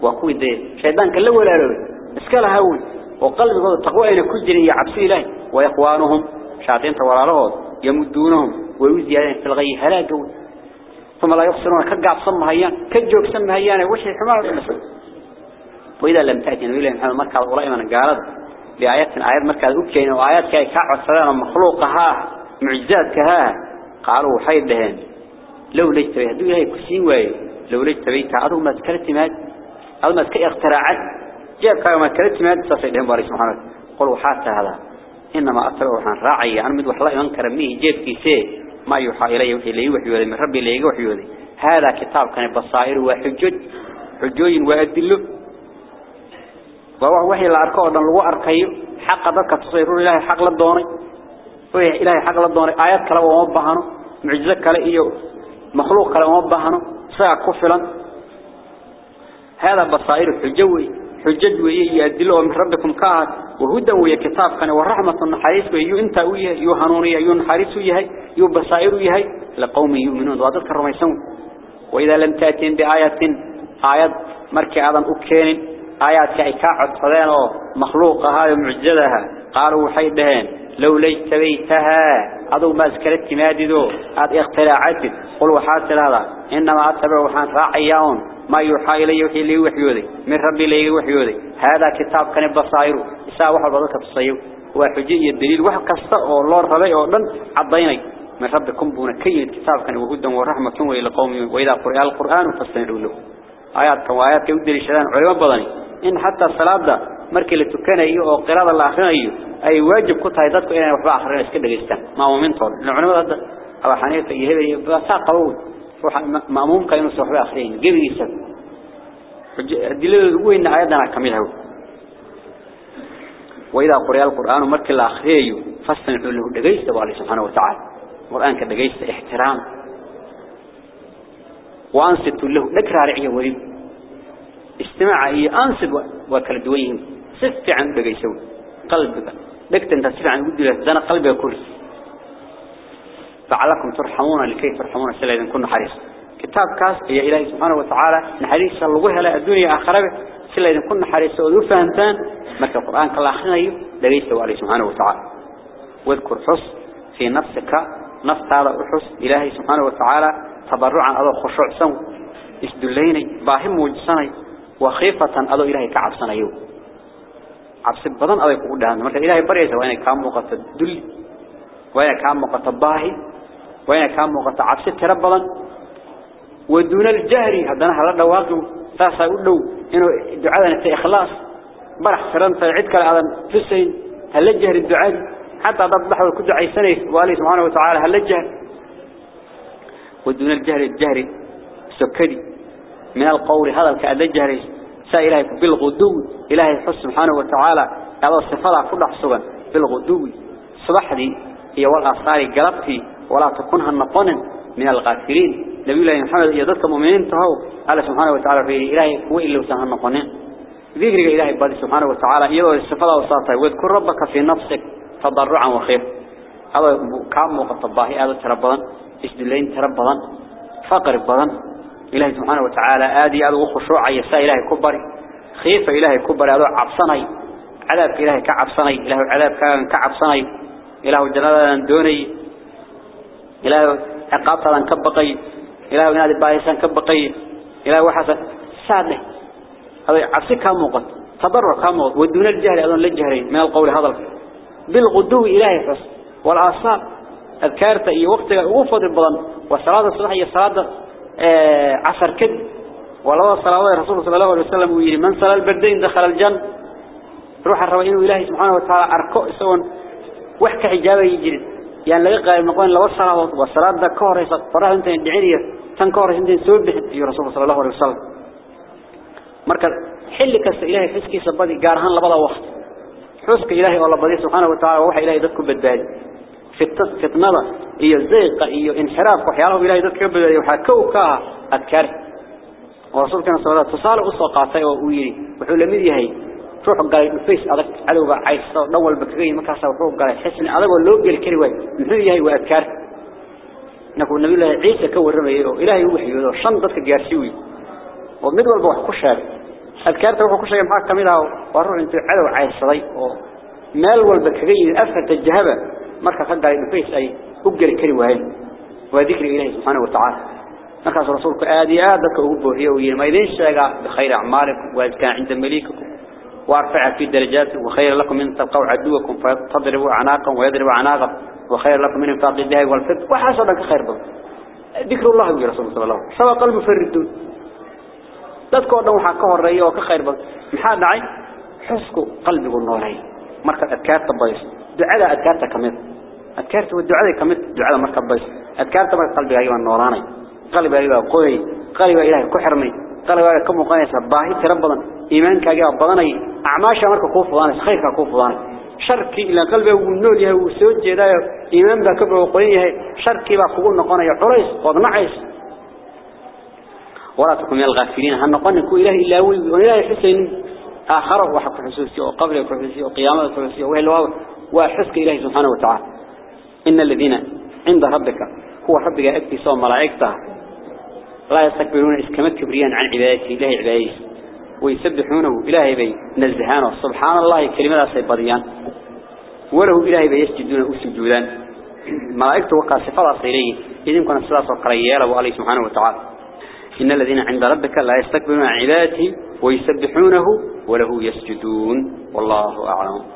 وكوي ده شيطان كله ولا له اسكالها هون. وقلبه التقوى إن كجري يعبسي له وإخوانهم. شاطين توالالهم يمدونهم. ويزيادين في الغي هلا قوي. ثم لا يخسرون كقعب صم هيان كجوب سم هيان وش الحمار المسل وإذا لم تأتي نبي الله محمد مركز ولا من قالت بآيات آيات مركز أوكين وآيات كي كعب السلام مخلوقها. معجزاتها قالوا حيد لو ليت بيه دو هي كسين واي لو ليت بيه تعالوا ما ذكرت ماد أو ما ذكر اختراعات جاب كما كرت ماد تصيدهم بارك سبحانه قل حتى هذا. إنما أتبع وحن راعي عن مد وحلا ينكر منه جيب كيسي ما يوحى إليه إليه وحي من ربي إليه وحي هذا كتاب كان بصائر وحجج. حجوج وأدله وهو وحي الأركاء ودن لغو أركيه حق ذلك تصير إلهي حق للدوني. إلهي حق للدوني. آيات كلا ومبهانه معجزة كلا إيو. مخلوق كلا ومبهانه ساعة كفلا. هذا بصائر حجوي حجج ويه يدلوا من ربكم كاد وهدى ويا كتاب كان ورحمة النحارس ويو انت ويه يو هنونية يو نحارس ويه يو بصائر ويه لقوم يؤمنون. وذلك الرميسون وإذا لم تأتين بآية آيات مركي أيضا أكين آيات كعكاعة صدين مخلوق هذا معجزها قالوا حيدهن لو ليت بيتها. أدو ما ذكرت ماددو هذا اختلاعات قل وحاسل هذا. إنما أتبع وحان راعيون ما يوحى إليه وحي لي وحيودي من ربي لي وحيودي هذا كتاب كان بصائر إساء واحد بضلك بصيو وحجي الدليل واحد كسر الله ربي أولا عضيني. من ربكم بونا كي الكتاب كان وهدا ورحمة وإلى قوم وإذا قرأ القرآن فاستمعوا له. آيات كوايات يودي لشدان علماء بضني. إن حتى الصلاة ده markii la tukanayo oo qiraada la akhrinayo ay waajib ku tahay dadku inay waxba akhriyaan iska dhageystaan maamuumintood culimada hadda aba xaniifa iyo hebel iyo baasaa qabow inuu soo waxba akhriyin gebigiisa adiladooda ugu weyn aayadana kamid ah وإذا قرأ القرآن مركي لا أخريه فاستمعوا له دقيست الله سبحانه وتعالى. القرآن كدقيست احترام. وأنصتوا له ذكر رعيه وليه استماع إيه أنصت وكل دويهم سف عن دقيسوا قلبك أنت سف عن ودي قلبك كل فعلكم ترحمون لكي ترحمون سلا إذا كنا حريص. كتاب كاس هي إلهي سبحانه وتعالى. نحريص لا الدنيا آخرة. سلا إذا كنا حريص. وذو فهمتان. مرك القرآن كلا أخنيه دقيسوا عليه سبحانه وتعالى. واذكر حس في نفسك. نفس هذا الحس إلهي سبحانه وتعالى. تضرعا هذا خشوع سن اسدليني باهم وجسني وخيفة أدو إلهي كعب سنيو عبس بدن أدو يقول لها مركا إلهي بريسة. وين كان موقت الدل. وين كان موقت الضاهي. وين كان موقت عبس تربضا ودون الجهري هذا هذا الواقع تاسا يقول له إنه دعاءنا إخلاص. برح سرنت عد كلا هذا فسين هل جهر الدعاء؟ حتى ضبح وكد عيسني والله سبحانه وتعالى هل جهر ودون الجهر الجهر سكري. من القول هذا الكأل الجهر سائله بالغدو. إلهي حس سبحانه وتعالى. هذا الصفات كل حسبا بالغدو. صباح دي هي والأصاري قلبتي. ولا تكونها النقون من الغافلين. نبي الله محمد يدك مؤمنين تهو على سبحانه وتعالى في إلهي هو إلا وسهل النقونين ذكر إلهي بادي سبحانه وتعالى يدو الصفات وصاته واذكر ربك في نفسك تضرعا وخير. هذا كام وقت الضاهي هذا تربضا إسدلين تربضا فقر بضا إلهي سبحانه وتعالى آدي هذا وخشوع يسا إلهي كبري. خيف إلهي كبري. هذا عبصني. عذاب إلهي كعبصني. إلهي عذاب كعبصني. إلهي جلالة دوني. إلهي عقابة كبقي إلهي نادي بايسان كبقي إلهي وحسن سادة. هذا عبسي كان موقت تضرر كان موقت ودون الجهل أيضا للجهرين من القول هذا بالغدو إلهي حس والآصال أذكارت إيه وقت وفد البضن. وصلاة الصبح هي صلاة آه عصر كد. ولو صلاة الرسول صلى الله عليه وسلم ويري من صلى البردين دخل الجنة. روح الروين إلهي سبحانه وتعالى أركو سون وحكى حجابه يجري. يعني لقى قائم نقول لو الصلاة والصلاة ده كهر فراه أنت الدعية تنكهر أنت سود بحد يا رسول صلى الله عليه وسلم مركز حل كس إلهي حسكي سبادي جارهان لبضا وقت حسك إلهي والله بدي سبحانه وتعالى وحي إلهي ذكر بالبال فتنة إيه زيق إيه انحراف وحياله إلهي ذكر بالبال وحكوكا أذكر ورسول كان صلى الله عليه وسلم تصال أسوقاتي ويري وحول مدي هي روح قال فيس أدك عدو عايز دول بكري ما كاسا وروح قال حسن أدك ولو قال كري واي محيي هي وأذكر نقول النبي الله عيسى كور رميه إلهي وحي وذو شنطة جارسيوي ومد والبوح كشار أذكرت روح كشار معك كميلها وروح أنت عدو عايز صدي مال والبكري أفت الجهبة مركز قال فيس أي أقل كري واي وذكر إلهي سبحانه وتعالى. مركز رسولك آدي آدك أقبه هي ويا ما يدين شيء بخير أعمالكم وإذ كان عند مليككم. وارفع في درجاته وخير لكم من تلقوا عدوكم فتضربوا عناقا ويضربوا عناقا وخير لكم من انفاق الدهي والفتح وحاشر لك خير بضل ذكر الله يا رسول الله صلى الله عليه وسلم. سوى قلب لا تكون نوحا كهر رأي وكخير بضل محاد عين حسكوا قلبه النوري مركز أذكارت بيس دعاء أذكارت كمث أذكارت والدعاء كمث دعاء مركز بيس أذكارت مركز قلبه أيها النوراني. قلبه أيها قوي قلبه إلهي كحرمي قلبه أيها كم وقاني سباهي تربضا ku fudanay khayrka ku fudanay sharki ila qalbiga uu nool yahay uu soo jeedayo iimaan baa ka booqan yahay sharki baa kugu noqonaya culays qodnacays ولا تكون من الغافلين هنقول كو إله إلا هو وإله حسين؟ آخر وحق حسوسي وقبل حسوسي وقيامة حسوسي وهي الواو وحسك إله سبحانه وتعالى. إن الذين عند ربك هو ربك أكتسوا ملائكته. لا يستكبرون إسكمت كبريان عن عبادته إله عبادته ويسبحونه. إلهي بي نزهانه سبحان الله كلمة سيباديان وله إلهي بي يسجدون أسجودان ملائكته وقع صفات صيريه إذن كان الصلاة والقرية له عليه سبحانه وتعالى. إن الذين عند ربك لا يستكبرون عبادته ويسبحونه وله يسجدون. والله أعلم.